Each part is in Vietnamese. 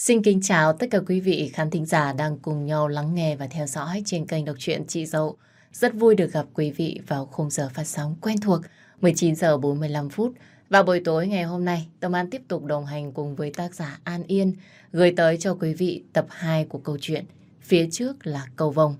Xin kính chào tất cả quý vị khán thính giả đang cùng nhau lắng nghe và theo dõi trên kênh đọc truyện Chị Dậu. Rất vui được gặp quý vị vào khung giờ phát sóng quen thuộc 19 giờ 45 phút. Và buổi tối ngày hôm nay, Tâm An tiếp tục đồng hành cùng với tác giả An Yên gửi tới cho quý vị tập 2 của câu chuyện Phía trước là cầu vồng.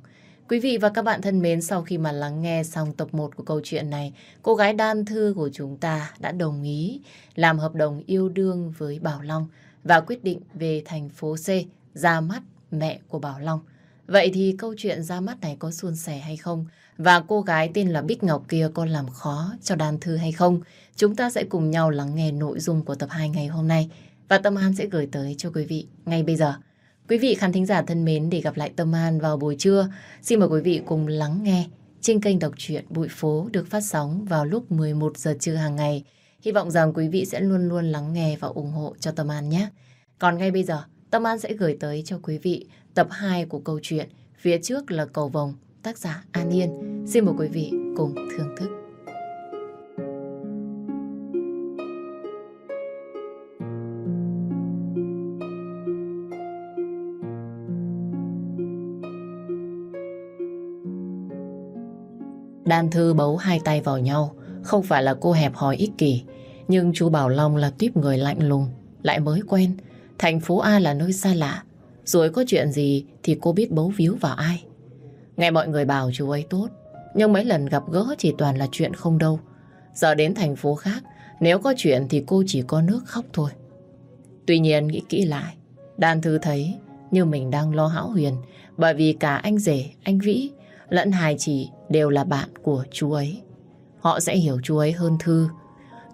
Quý vị và các bạn thân mến, sau khi mà lắng nghe xong tập 1 của câu chuyện này, cô gái đan thư của chúng ta đã đồng ý làm hợp đồng yêu đương với Bảo Long và quyết định về thành phố C ra mắt mẹ của Bảo Long. Vậy thì câu chuyện ra mắt này có suôn sẻ hay không? Và cô gái tên là Bích Ngọc kia có làm khó cho đàn thư hay không? Chúng ta sẽ cùng nhau lắng nghe nội dung của tập 2 ngày hôm nay. Và Tâm An sẽ gửi tới cho quý vị ngay bây giờ. Quý vị khán thính giả thân mến, để gặp lại Tâm An vào buổi trưa, xin mời quý vị cùng lắng nghe trên kênh đọc truyện Bụi Phố được phát sóng vào lúc 11 giờ trưa hàng ngày. Hy vọng rằng quý vị sẽ luôn luôn lắng nghe và ủng hộ cho Tâm An nhé. Còn ngay bây giờ, Tâm An sẽ gửi tới cho quý vị tập 2 của câu chuyện Phía trước là cầu vồng, tác giả An Yên. Xin mời quý vị cùng thưởng thức. Đan Thư bấu hai tay vào nhau, không phải là cô hẹp hòi ích kỷ, nhưng chú Bảo Long là tiếp người lạnh lùng, lại mới quen. Thành phố A là nơi xa lạ, rồi có chuyện gì thì cô biết bấu víu vào ai. Nghe mọi người bảo chú ấy tốt, nhưng mấy lần gặp gỡ chỉ toàn là chuyện không đâu. Giờ đến thành phố khác, nếu có chuyện thì cô chỉ có nước khóc thôi. Tuy nhiên nghĩ kỹ lại, Đan Thư thấy như mình đang lo hão huyền bởi vì cả anh rể, anh Vĩ lẫn hai chị đều là bạn của chú ấy. Họ sẽ hiểu chú ấy hơn Thư.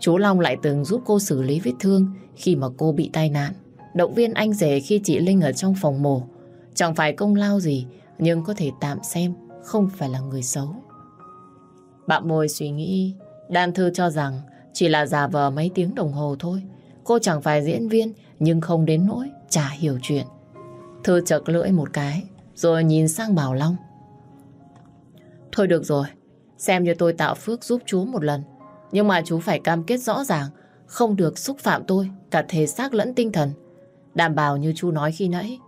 Chú Long lại từng giúp cô xử lý vết thương khi mà cô bị tai nạn. Động viên anh rể khi chị Linh ở trong phòng mổ. Chẳng phải công lao gì, nhưng có thể tạm xem không phải là người xấu. Bạn môi suy nghĩ, Đan Thư cho rằng chỉ là giả vờ mấy tiếng đồng hồ thôi. Cô chẳng phải diễn viên, nhưng không đến nỗi chả hiểu chuyện. Thư chật lưỡi một cái, rồi nhìn sang Bảo Long. Thôi được rồi, xem như tôi tạo phước giúp chú một lần. Nhưng mà chú phải cam kết rõ ràng, không được xúc phạm tôi, cả thể xác lẫn tinh thần. Đảm bảo như chú nói khi nãy.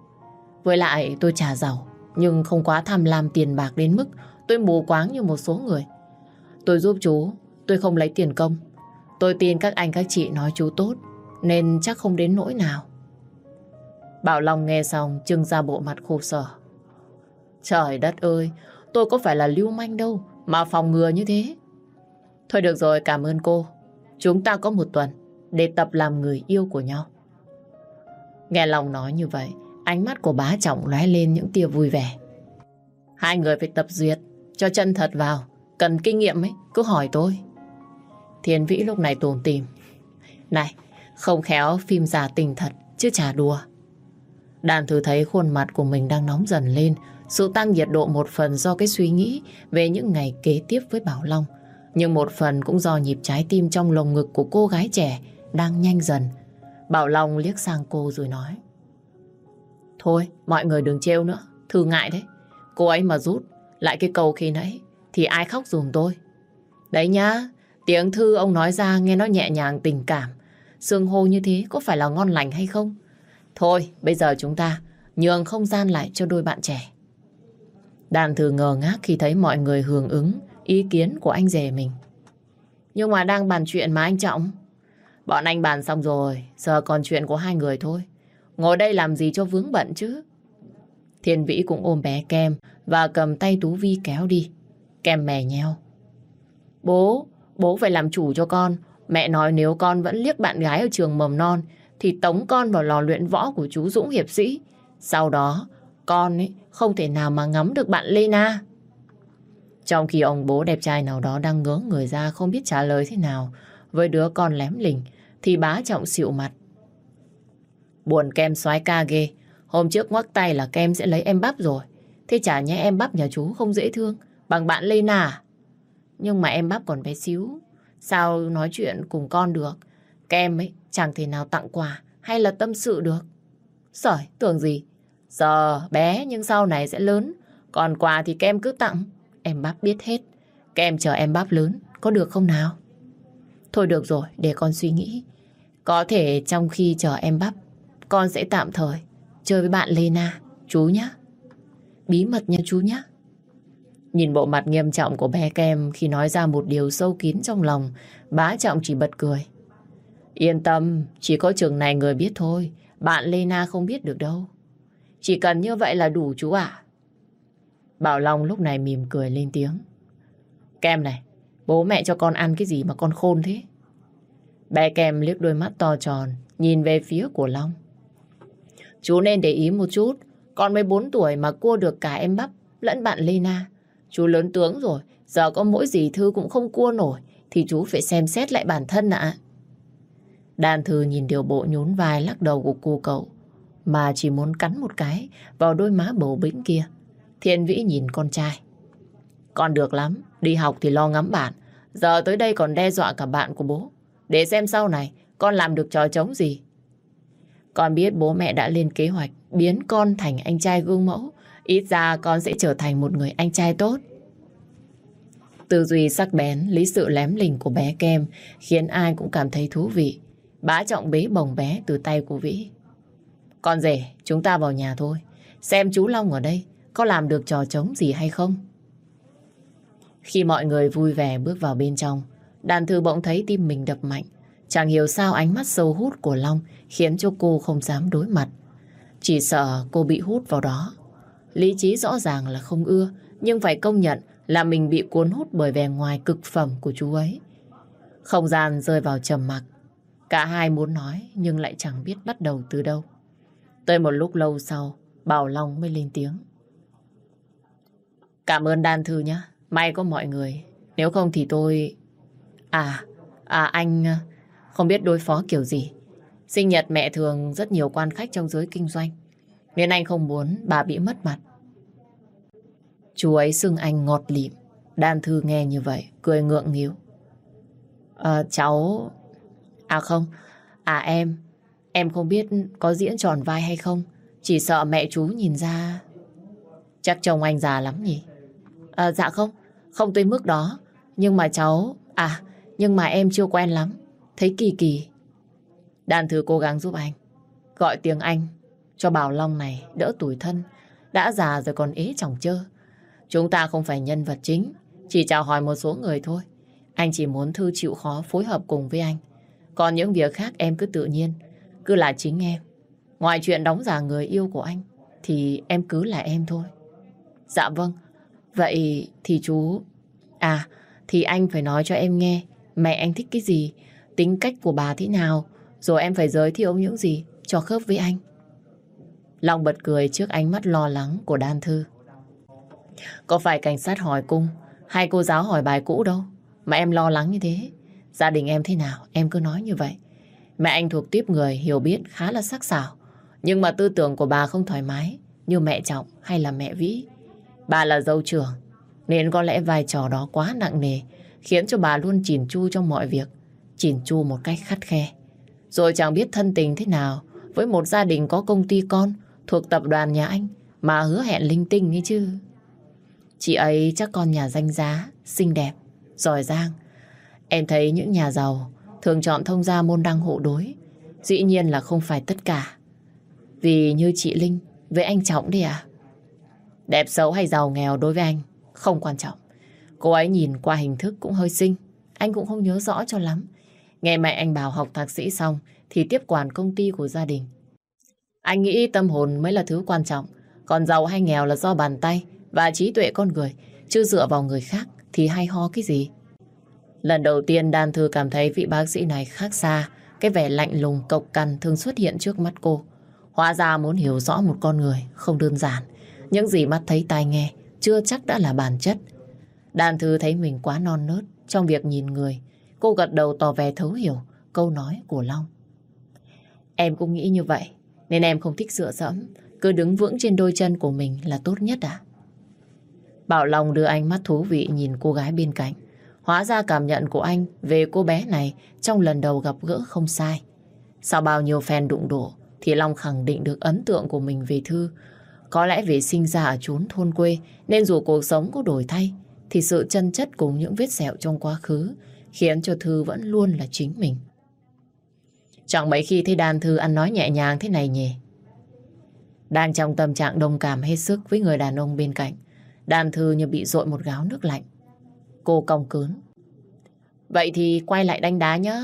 Với lại tôi trả giàu, nhưng không quá tham lam tiền bạc đến mức tôi mù quáng như một số người. Tôi giúp chú, tôi không lấy tiền công. Tôi tin các anh các chị nói chú tốt, nên chắc không đến nỗi nào. Bảo Long nghe xong trưng ra bộ mặt khổ sở. Trời đất ơi, tôi có phải là lưu manh đâu mà phòng ngừa như thế. Thôi được rồi, cảm ơn cô. Chúng ta có một tuần để tập làm người yêu của nhau. Nghe lòng nói như vậy, ánh mắt của bá trọng lóe lên những tia vui vẻ. Hai người phải tập duyệt, cho chân thật vào. Cần kinh nghiệm ấy, cứ hỏi tôi. Thiên Vĩ lúc này tồn tìm. Này, không khéo phim giả tình thật, chứ chả đùa. Đàn thử thấy khuôn mặt của mình đang nóng dần lên, sự tăng nhiệt độ một phần do cái suy nghĩ về những ngày kế tiếp với Bảo Long. Nhưng một phần cũng do nhịp trái tim trong lồng ngực của cô gái trẻ đang nhanh dần. Bảo Long liếc sang cô rồi nói. Thôi, mọi người đừng trêu nữa. Thư ngại đấy. Cô ấy mà rút lại cái câu khi nãy thì ai khóc dùm tôi. Đấy nhá, tiếng Thư ông nói ra nghe nó nhẹ nhàng tình cảm. Sương hô như thế có phải là ngon lành hay không? Thôi, bây giờ chúng ta nhường không gian lại cho đôi bạn trẻ. Đàn thử ngờ ngác khi thấy mọi người hưởng ứng ý kiến của anh rể mình. Nhưng mà đang bàn chuyện mà anh Trọng. Bọn anh bàn xong rồi, giờ còn chuyện của hai người thôi. Ngồi đây làm gì cho vướng bận chứ. Thiên Vĩ cũng ôm bé Kem và cầm tay Tú Vi kéo đi. Kem mè nheo. Bố, bố phải làm chủ cho con. Mẹ nói nếu con vẫn liếc bạn gái ở trường mầm non thì tống con vào lò luyện võ của chú Dũng hiệp sĩ. Sau đó, con ấy không thể nào mà ngắm được bạn Lena. Trong khi ông bố đẹp trai nào đó đang ngớ người ra không biết trả lời thế nào với đứa con lém lỉnh thì bá trọng xịu mặt. Buồn kem xoái ca ghê. Hôm trước ngoắc tay là kem sẽ lấy em bắp rồi. Thế chả nhé em bắp nhà chú không dễ thương bằng bạn Lena à? Nhưng mà em bắp còn bé xíu. Sao nói chuyện cùng con được? Kem ấy chẳng thể nào tặng quà hay là tâm sự được. Sởi, tưởng gì? Giờ bé nhưng sau này sẽ lớn. Còn quà thì kem cứ tặng. Em bắp biết hết. Kem chờ em bắp lớn. Có được không nào? Thôi được rồi, để con suy nghĩ. Có thể trong khi chờ em bắp, con sẽ tạm thời chơi với bạn Lena, chú nhé. Bí mật nha chú nhé. Nhìn bộ mặt nghiêm trọng của bé Kem khi nói ra một điều sâu kín trong lòng, bá trọng chỉ bật cười. Yên tâm, chỉ có trường này người biết thôi, bạn Lena không biết được đâu. Chỉ cần như vậy là đủ chú ạ. Bảo Long lúc này mỉm cười lên tiếng. Kem này, bố mẹ cho con ăn cái gì mà con khôn thế? Bé Kem liếc đôi mắt to tròn, nhìn về phía của Long. Chú nên để ý một chút, con mới 4 tuổi mà cua được cả em bắp lẫn bạn Lena. Chú lớn tướng rồi, giờ có mỗi gì thư cũng không cua nổi, thì chú phải xem xét lại bản thân ạ. Đàn thư nhìn điều bộ nhún vai lắc đầu của cô cậu, mà chỉ muốn cắn một cái vào đôi má bầu bĩnh kia. Thiên Vĩ nhìn con trai. Con được lắm, đi học thì lo ngắm bạn, giờ tới đây còn đe dọa cả bạn của bố. Để xem sau này con làm được trò chống gì. Con biết bố mẹ đã lên kế hoạch biến con thành anh trai gương mẫu. Ít ra con sẽ trở thành một người anh trai tốt. Tư duy sắc bén, lý sự lém lình của bé Kem khiến ai cũng cảm thấy thú vị. Bá trọng bế bồng bé từ tay của Vĩ. Con rể, chúng ta vào nhà thôi. Xem chú Long ở đây có làm được trò trống gì hay không. Khi mọi người vui vẻ bước vào bên trong, đàn thư bỗng thấy tim mình đập mạnh. Chẳng hiểu sao ánh mắt sâu hút của Long khiến cho cô không dám đối mặt. Chỉ sợ cô bị hút vào đó. Lý trí rõ ràng là không ưa, nhưng phải công nhận là mình bị cuốn hút bởi vẻ ngoài cực phẩm của chú ấy. Không gian rơi vào trầm mặc. Cả hai muốn nói nhưng lại chẳng biết bắt đầu từ đâu. Tới một lúc lâu sau, Bảo Long mới lên tiếng. Cảm ơn Đan Thư nhé. May có mọi người. Nếu không thì tôi... À, à anh à, không biết đối phó kiểu gì. Sinh nhật mẹ thường rất nhiều quan khách trong giới kinh doanh. Nên anh không muốn bà bị mất mặt. Chú ấy xưng anh ngọt lịm. Đan Thư nghe như vậy, cười ngượng nghíu. À, ờ, cháu... À không, à em, em không biết có diễn tròn vai hay không. Chỉ sợ mẹ chú nhìn ra... Chắc chồng anh già lắm nhỉ? À, dạ không, không tới mức đó. Nhưng mà cháu... À, nhưng mà em chưa quen lắm. Thấy kỳ kỳ. Đàn thử cố gắng giúp anh. Gọi tiếng Anh cho Bảo Long này đỡ tuổi thân. Đã già rồi còn ế chồng chơ. Chúng ta không phải nhân vật chính. Chỉ chào hỏi một số người thôi. Anh chỉ muốn Thư chịu khó phối hợp cùng với anh. Còn những việc khác em cứ tự nhiên. Cứ là chính em. Ngoài chuyện đóng giả người yêu của anh thì em cứ là em thôi. Dạ vâng. Vậy thì chú... À, thì anh phải nói cho em nghe mẹ anh thích cái gì, tính cách của bà thế nào, rồi em phải giới thiệu những gì cho khớp với anh. Long bật cười trước ánh mắt lo lắng của Đan Thư. Có phải cảnh sát hỏi cung hay cô giáo hỏi bài cũ đâu mà em lo lắng như thế. Gia đình em thế nào, em cứ nói như vậy. Mẹ anh thuộc tiếp người hiểu biết khá là sắc sảo. Nhưng mà tư tưởng của bà không thoải mái như mẹ Trọng hay là mẹ Vĩ. Bà là dâu trưởng nên có lẽ vai trò đó quá nặng nề khiến cho bà luôn chỉn chu trong mọi việc. Chỉn chu một cách khắt khe. Rồi chẳng biết thân tình thế nào với một gia đình có công ty con thuộc tập đoàn nhà anh mà hứa hẹn linh tinh ấy chứ. Chị ấy chắc con nhà danh giá, xinh đẹp, giỏi giang. Em thấy những nhà giàu thường chọn thông gia môn đăng hộ đối. Dĩ nhiên là không phải tất cả. Vì như chị Linh, với anh Trọng đi à? Đẹp xấu hay giàu nghèo đối với anh, không quan trọng. Cô ấy nhìn qua hình thức cũng hơi xinh. Anh cũng không nhớ rõ cho lắm. Nghe mẹ anh bảo học thạc sĩ xong, thì tiếp quản công ty của gia đình. Anh nghĩ tâm hồn mới là thứ quan trọng. Còn giàu hay nghèo là do bàn tay và trí tuệ con người. Chứ dựa vào người khác thì hay ho cái gì. Lần đầu tiên Đan Thư cảm thấy vị bác sĩ này khác xa. Cái vẻ lạnh lùng cộc cằn thường xuất hiện trước mắt cô. Hóa ra muốn hiểu rõ một con người không đơn giản. Những gì mắt thấy tai nghe chưa chắc đã là bản chất. Đan Thư thấy mình quá non nớt trong việc nhìn người. Cô gật đầu tỏ vẻ thấu hiểu câu nói của Long. Em cũng nghĩ như vậy, nên em không thích dựa dẫm. Cứ đứng vững trên đôi chân của mình là tốt nhất à? Bảo Long đưa ánh mắt thú vị nhìn cô gái bên cạnh. Hóa ra cảm nhận của anh về cô bé này trong lần đầu gặp gỡ không sai. Sau bao nhiêu phen đụng đổ, thì Long khẳng định được ấn tượng của mình về Thư. Có lẽ vì sinh ra ở chốn thôn quê, nên dù cuộc sống có đổi thay, thì sự chân chất cùng những vết sẹo trong quá khứ khiến cho Thư vẫn luôn là chính mình. Chẳng mấy khi thấy đàn thư ăn nói nhẹ nhàng thế này nhỉ. Đang trong tâm trạng đồng cảm hết sức với người đàn ông bên cạnh. Đàn thư như bị dội một gáo nước lạnh. Cô còng cớn. Vậy thì quay lại đánh đá nhá.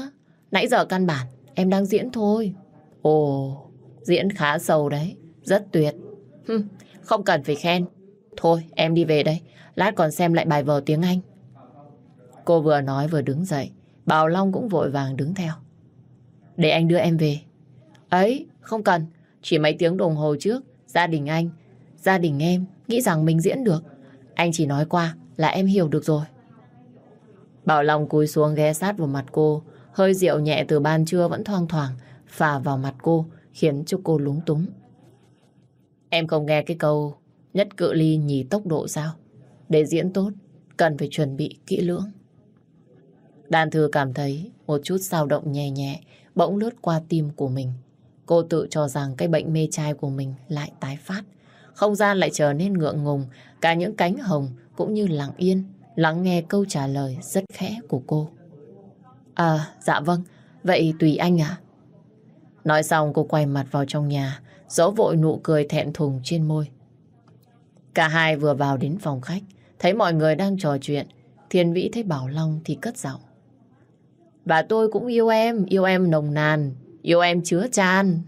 Nãy giờ căn bản em đang diễn thôi. Ồ, diễn khá sâu đấy. Rất tuyệt. Hừm, không cần phải khen. Thôi, em đi về đây. Lát còn xem lại bài vở tiếng Anh. Cô vừa nói vừa đứng dậy. Bảo Long cũng vội vàng đứng theo. Để anh đưa em về. Ấy, không cần. Chỉ mấy tiếng đồng hồ trước, gia đình anh, gia đình em nghĩ rằng mình diễn được. Anh chỉ nói qua là em hiểu được rồi. Bảo Long cúi xuống ghé sát vào mặt cô, hơi rượu nhẹ từ ban trưa vẫn thoang thoảng, phả vào mặt cô, khiến cho cô lúng túng. Em không nghe cái câu nhất cự ly nhì tốc độ sao? Để diễn tốt, cần phải chuẩn bị kỹ lưỡng. Đàn thư cảm thấy một chút dao động nhẹ nhẹ bỗng lướt qua tim của mình. Cô tự cho rằng cái bệnh mê trai của mình lại tái phát. Không gian lại trở nên ngượng ngùng, cả những cánh hồng cũng như lặng yên, lắng nghe câu trả lời rất khẽ của cô. À, dạ vâng, vậy tùy anh ạ. Nói xong cô quay mặt vào trong nhà, dỗ vội nụ cười thẹn thùng trên môi. Cả hai vừa vào đến phòng khách, thấy mọi người đang trò chuyện, Thiên Vĩ thấy Bảo Long thì cất giọng. Bà tôi cũng yêu em, yêu em nồng nàn, yêu em chứa chan.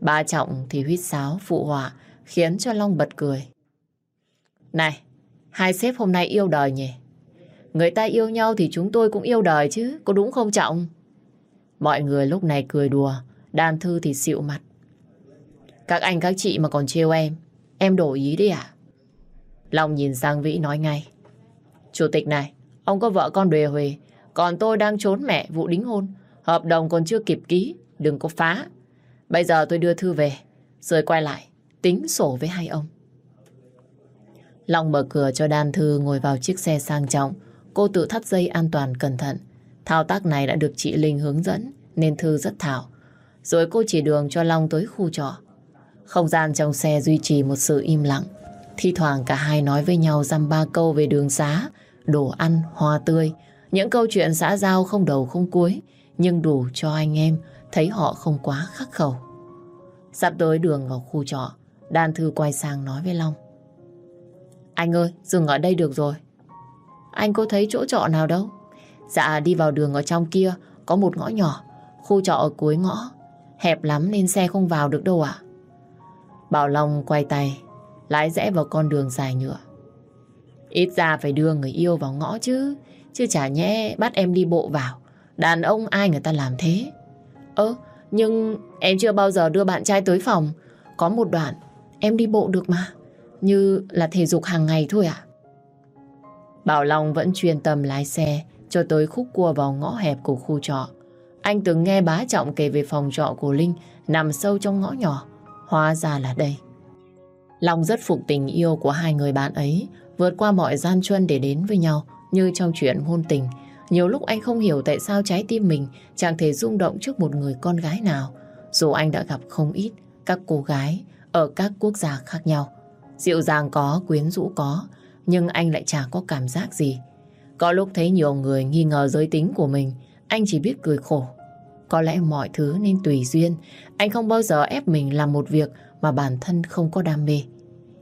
Ba Trọng thì huýt sáo phụ họa, khiến cho Long bật cười. Này, hai sếp hôm nay yêu đời nhỉ? Người ta yêu nhau thì chúng tôi cũng yêu đời chứ, có đúng không Trọng? Mọi người lúc này cười đùa, đàn thư thì xịu mặt. Các anh các chị mà còn trêu em, em đổi ý đi à? Long nhìn sang Vĩ nói ngay. Chủ tịch này, ông có vợ con đề huề, còn tôi đang trốn mẹ vụ đính hôn. Hợp đồng còn chưa kịp ký, đừng có phá. Bây giờ tôi đưa thư về, rồi quay lại, tính sổ với hai ông. Long mở cửa cho đan thư ngồi vào chiếc xe sang trọng. Cô tự thắt dây an toàn cẩn thận. Thao tác này đã được chị Linh hướng dẫn, nên Thư rất thạo. Rồi cô chỉ đường cho Long tới khu trọ. Không gian trong xe duy trì một sự im lặng. Thi thoảng cả hai nói với nhau dăm ba câu về đường xá, đồ ăn, hoa tươi, những câu chuyện xã giao không đầu không cuối, nhưng đủ cho anh em thấy họ không quá khắc khẩu. Sắp tới đường vào khu trọ, Đan Thư quay sang nói với Long. Anh ơi, dừng ở đây được rồi. Anh có thấy chỗ trọ nào đâu? Dạ, đi vào đường ở trong kia, có một ngõ nhỏ, khu trọ ở cuối ngõ. Hẹp lắm nên xe không vào được đâu ạ. Bảo Long quay tay, lái rẽ vào con đường dài nhựa. Ít ra phải đưa người yêu vào ngõ chứ, chứ chả nhẽ bắt em đi bộ vào. Đàn ông ai người ta làm thế? Ơ, nhưng em chưa bao giờ đưa bạn trai tới phòng. Có một đoạn em đi bộ được mà. Như là thể dục hàng ngày thôi à? Bảo Long vẫn chuyên tâm lái xe cho tới khúc cua vào ngõ hẹp của khu trọ. Anh từng nghe bá trọng kể về phòng trọ của Linh nằm sâu trong ngõ nhỏ. Hóa ra là đây. Long rất phục tình yêu của hai người bạn ấy, vượt qua mọi gian truân để đến với nhau, như trong chuyện hôn tình. Nhiều lúc anh không hiểu tại sao trái tim mình chẳng thể rung động trước một người con gái nào. Dù anh đã gặp không ít các cô gái ở các quốc gia khác nhau. Dịu dàng có, quyến rũ có, nhưng anh lại chẳng có cảm giác gì. Có lúc thấy nhiều người nghi ngờ giới tính của mình, anh chỉ biết cười khổ. Có lẽ mọi thứ nên tùy duyên, anh không bao giờ ép mình làm một việc mà bản thân không có đam mê.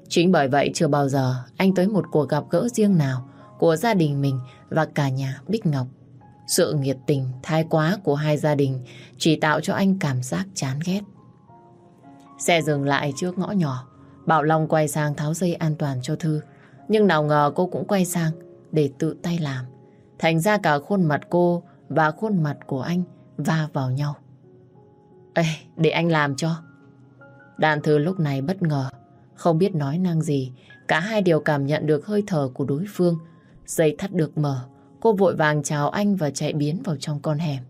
Chính bởi vậy chưa bao giờ anh tới một cuộc gặp gỡ riêng nào của gia đình mình và cả nhà Bích Ngọc. Sự nhiệt tình, thái quá của hai gia đình chỉ tạo cho anh cảm giác chán ghét. Xe dừng lại trước ngõ nhỏ, Bảo Long quay sang tháo dây an toàn cho Thư. Nhưng nào ngờ cô cũng quay sang để tự tay làm. Thành ra cả khuôn mặt cô và khuôn mặt của anh va vào nhau. Ê, để anh làm cho. Đàn Thư lúc này bất ngờ, không biết nói năng gì. Cả hai đều cảm nhận được hơi thở của đối phương Dây thắt được mở, cô vội vàng chào anh và chạy biến vào trong con hẻm.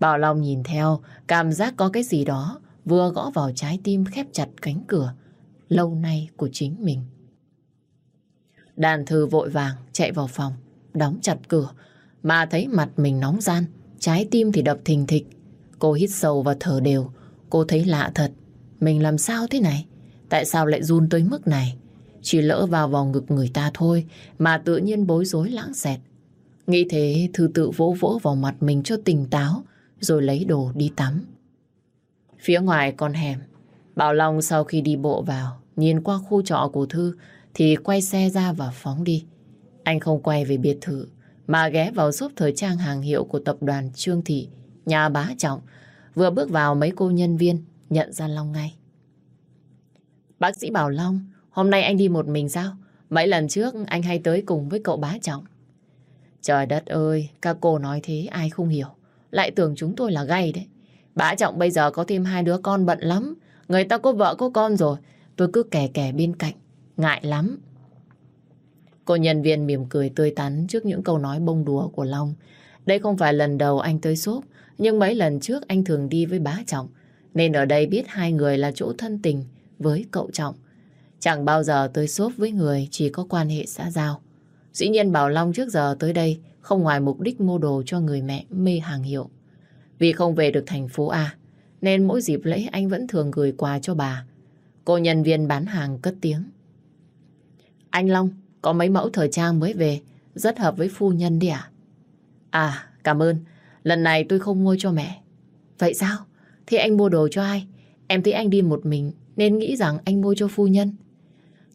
Bảo Long nhìn theo, cảm giác có cái gì đó vừa gõ vào trái tim khép chặt cánh cửa lâu nay của chính mình. Đàn thư vội vàng chạy vào phòng, đóng chặt cửa, mà thấy mặt mình nóng gian, trái tim thì đập thình thịch. Cô hít sâu và thở đều, cô thấy lạ thật. Mình làm sao thế này? Tại sao lại run tới mức này? Chỉ lỡ vào vòng ngực người ta thôi mà tự nhiên bối rối lãng xẹt. Nghĩ thế Thư tự vỗ vỗ vào mặt mình cho tỉnh táo rồi lấy đồ đi tắm. Phía ngoài con hẻm, Bảo Long sau khi đi bộ vào, nhìn qua khu trọ của Thư thì quay xe ra và phóng đi. Anh không quay về biệt thự mà ghé vào shop thời trang hàng hiệu của tập đoàn Trương Thị, nhà bá trọng. Vừa bước vào mấy cô nhân viên nhận ra Long ngay. Bác sĩ Bảo Long, hôm nay anh đi một mình sao? Mấy lần trước anh hay tới cùng với cậu bá trọng. Trời đất ơi, các cô nói thế ai không hiểu. Lại tưởng chúng tôi là gay đấy. Bá trọng bây giờ có thêm hai đứa con bận lắm. Người ta có vợ có con rồi. Tôi cứ kè kè bên cạnh. Ngại lắm. Cô nhân viên mỉm cười tươi tắn trước những câu nói bông đùa của Long. Đây không phải lần đầu anh tới xốp nhưng mấy lần trước anh thường đi với bá Trọng, nên ở đây biết hai người là chỗ thân tình với cậu Trọng. Chẳng bao giờ tới xốp với người chỉ có quan hệ xã giao. Dĩ nhiên Bảo Long trước giờ tới đây không ngoài mục đích mua đồ cho người mẹ mê hàng hiệu. Vì không về được thành phố A, nên mỗi dịp lễ anh vẫn thường gửi quà cho bà. Cô nhân viên bán hàng cất tiếng. Anh Long, có mấy mẫu thời trang mới về, rất hợp với phu nhân đi à? À, cảm ơn. Lần này tôi không mua cho mẹ. Vậy sao? Thì anh mua đồ cho ai? Em thấy anh đi một mình nên nghĩ rằng anh mua cho phu nhân.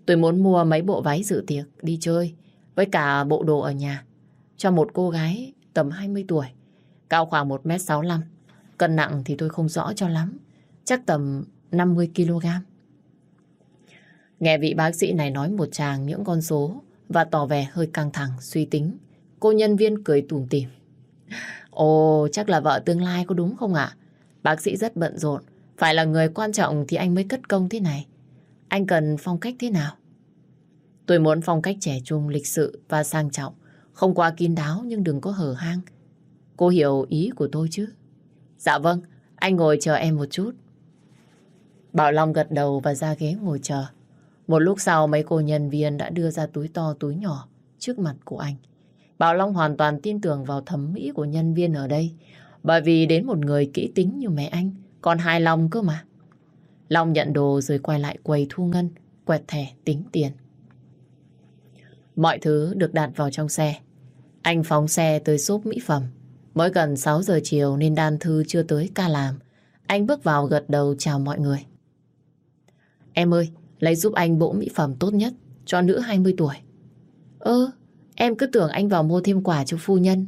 Tôi muốn mua mấy bộ váy dự tiệc đi chơi với cả bộ đồ ở nhà cho một cô gái tầm 20 tuổi, cao khoảng 1m65. Cân nặng thì tôi không rõ cho lắm, chắc tầm 50kg. Nghe vị bác sĩ này nói một tràng những con số và tỏ vẻ hơi căng thẳng, suy tính. Cô nhân viên cười tủm tỉm. Ồ, chắc là vợ tương lai có đúng không ạ? Bác sĩ rất bận rộn. Phải là người quan trọng thì anh mới cất công thế này. Anh cần phong cách thế nào? Tôi muốn phong cách trẻ trung, lịch sự và sang trọng. Không quá kín đáo nhưng đừng có hở hang. Cô hiểu ý của tôi chứ? Dạ vâng, anh ngồi chờ em một chút. Bảo Long gật đầu và ra ghế ngồi chờ. Một lúc sau mấy cô nhân viên đã đưa ra túi to túi nhỏ trước mặt của anh. Bảo Long hoàn toàn tin tưởng vào thẩm mỹ của nhân viên ở đây. Bởi vì đến một người kỹ tính như mẹ anh còn hài lòng cơ mà. Long nhận đồ rồi quay lại quầy thu ngân, quẹt thẻ tính tiền. Mọi thứ được đặt vào trong xe. Anh phóng xe tới shop mỹ phẩm. Mới gần 6 giờ chiều nên đan thư chưa tới ca làm. Anh bước vào gật đầu chào mọi người. Em ơi, lấy giúp anh bộ mỹ phẩm tốt nhất cho nữ 20 tuổi. Ơ, em cứ tưởng anh vào mua thêm quà cho phu nhân.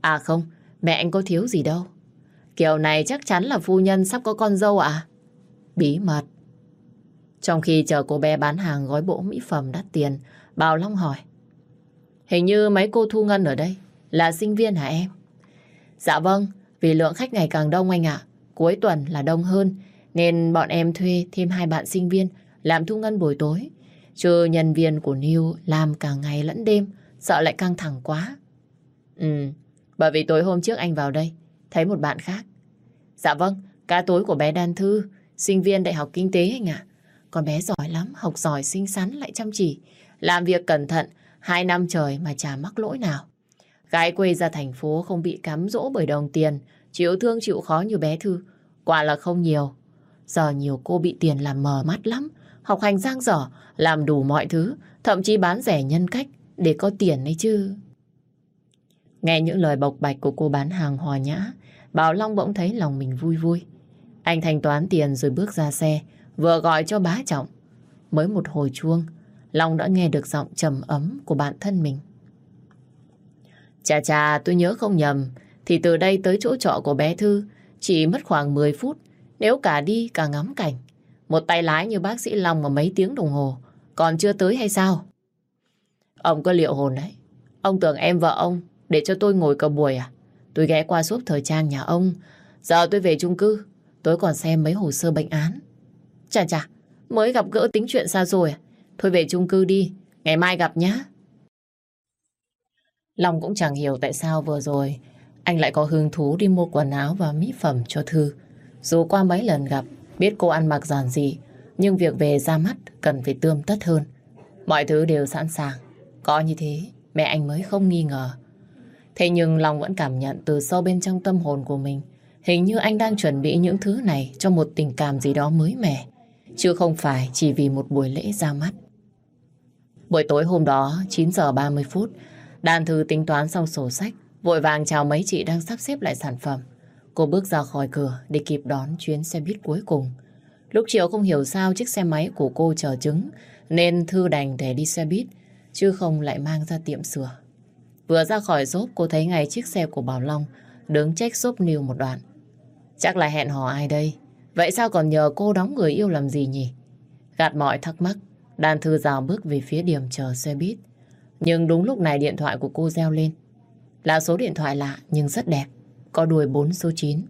À không, mẹ anh có thiếu gì đâu. Kiểu này chắc chắn là phu nhân sắp có con dâu à? Bí mật. Trong khi chờ cô bé bán hàng gói bộ mỹ phẩm đắt tiền, Bảo Long hỏi. Hình như mấy cô thu ngân ở đây là sinh viên hả em? Dạ vâng, vì lượng khách ngày càng đông anh ạ. Cuối tuần là đông hơn, nên bọn em thuê thêm hai bạn sinh viên làm thu ngân buổi tối. Chứ nhân viên của New làm cả ngày lẫn đêm, sợ lại căng thẳng quá. Ừ, bởi vì tối hôm trước anh vào đây, thấy một bạn khác. Dạ vâng, ca tối của bé Đan Thư, sinh viên Đại học Kinh tế anh ạ. Con bé giỏi lắm, học giỏi, xinh xắn lại chăm chỉ. Làm việc cẩn thận, hai năm trời mà chả mắc lỗi nào. Gái quê ra thành phố không bị cắm dỗ bởi đồng tiền, chịu thương chịu khó như bé Thư. Quả là không nhiều. Giờ nhiều cô bị tiền làm mờ mắt lắm. Học hành giang dở, làm đủ mọi thứ, thậm chí bán rẻ nhân cách để có tiền ấy chứ. Nghe những lời bộc bạch của cô bán hàng hòa nhã, Bảo Long bỗng thấy lòng mình vui vui. Anh thanh toán tiền rồi bước ra xe, vừa gọi cho bá trọng. Mới một hồi chuông, Long đã nghe được giọng trầm ấm của bạn thân mình. Chà chà, tôi nhớ không nhầm, thì từ đây tới chỗ trọ của bé Thư chỉ mất khoảng 10 phút, nếu cả đi cả ngắm cảnh. Một tay lái như bác sĩ Long mà mấy tiếng đồng hồ, còn chưa tới hay sao? Ông có liệu hồn đấy. Ông tưởng em vợ ông để cho tôi ngồi cả buổi à? Tôi ghé qua shop thời trang nhà ông. Giờ tôi về chung cư. Tôi còn xem mấy hồ sơ bệnh án. Chà chà, mới gặp gỡ tính chuyện xa rồi à? Thôi về chung cư đi. Ngày mai gặp nhá. Long cũng chẳng hiểu tại sao vừa rồi anh lại có hứng thú đi mua quần áo và mỹ phẩm cho Thư. Dù qua mấy lần gặp, biết cô ăn mặc giản dị, nhưng việc về ra mắt cần phải tươm tất hơn. Mọi thứ đều sẵn sàng. Có như thế, mẹ anh mới không nghi ngờ. Thế nhưng Long vẫn cảm nhận từ sâu bên trong tâm hồn của mình hình như anh đang chuẩn bị những thứ này cho một tình cảm gì đó mới mẻ, chứ không phải chỉ vì một buổi lễ ra mắt. Buổi tối hôm đó, 9 giờ 30 phút, đàn thư tính toán xong sổ sách, vội vàng chào mấy chị đang sắp xếp lại sản phẩm. Cô bước ra khỏi cửa để kịp đón chuyến xe buýt cuối cùng. Lúc chiều không hiểu sao chiếc xe máy của cô chờ chứng nên Thư đành để đi xe buýt chứ không lại mang ra tiệm sửa. Vừa ra khỏi xốp cô thấy ngay chiếc xe của Bảo Long đứng trách xốp niu một đoạn. Chắc là hẹn hò ai đây? Vậy sao còn nhờ cô đóng người yêu làm gì nhỉ? Gạt mọi thắc mắc, Đan Thư rào bước về phía điểm chờ xe buýt. Nhưng đúng lúc này điện thoại của cô reo lên. Là số điện thoại lạ nhưng rất đẹp, có đuôi 4 số 9.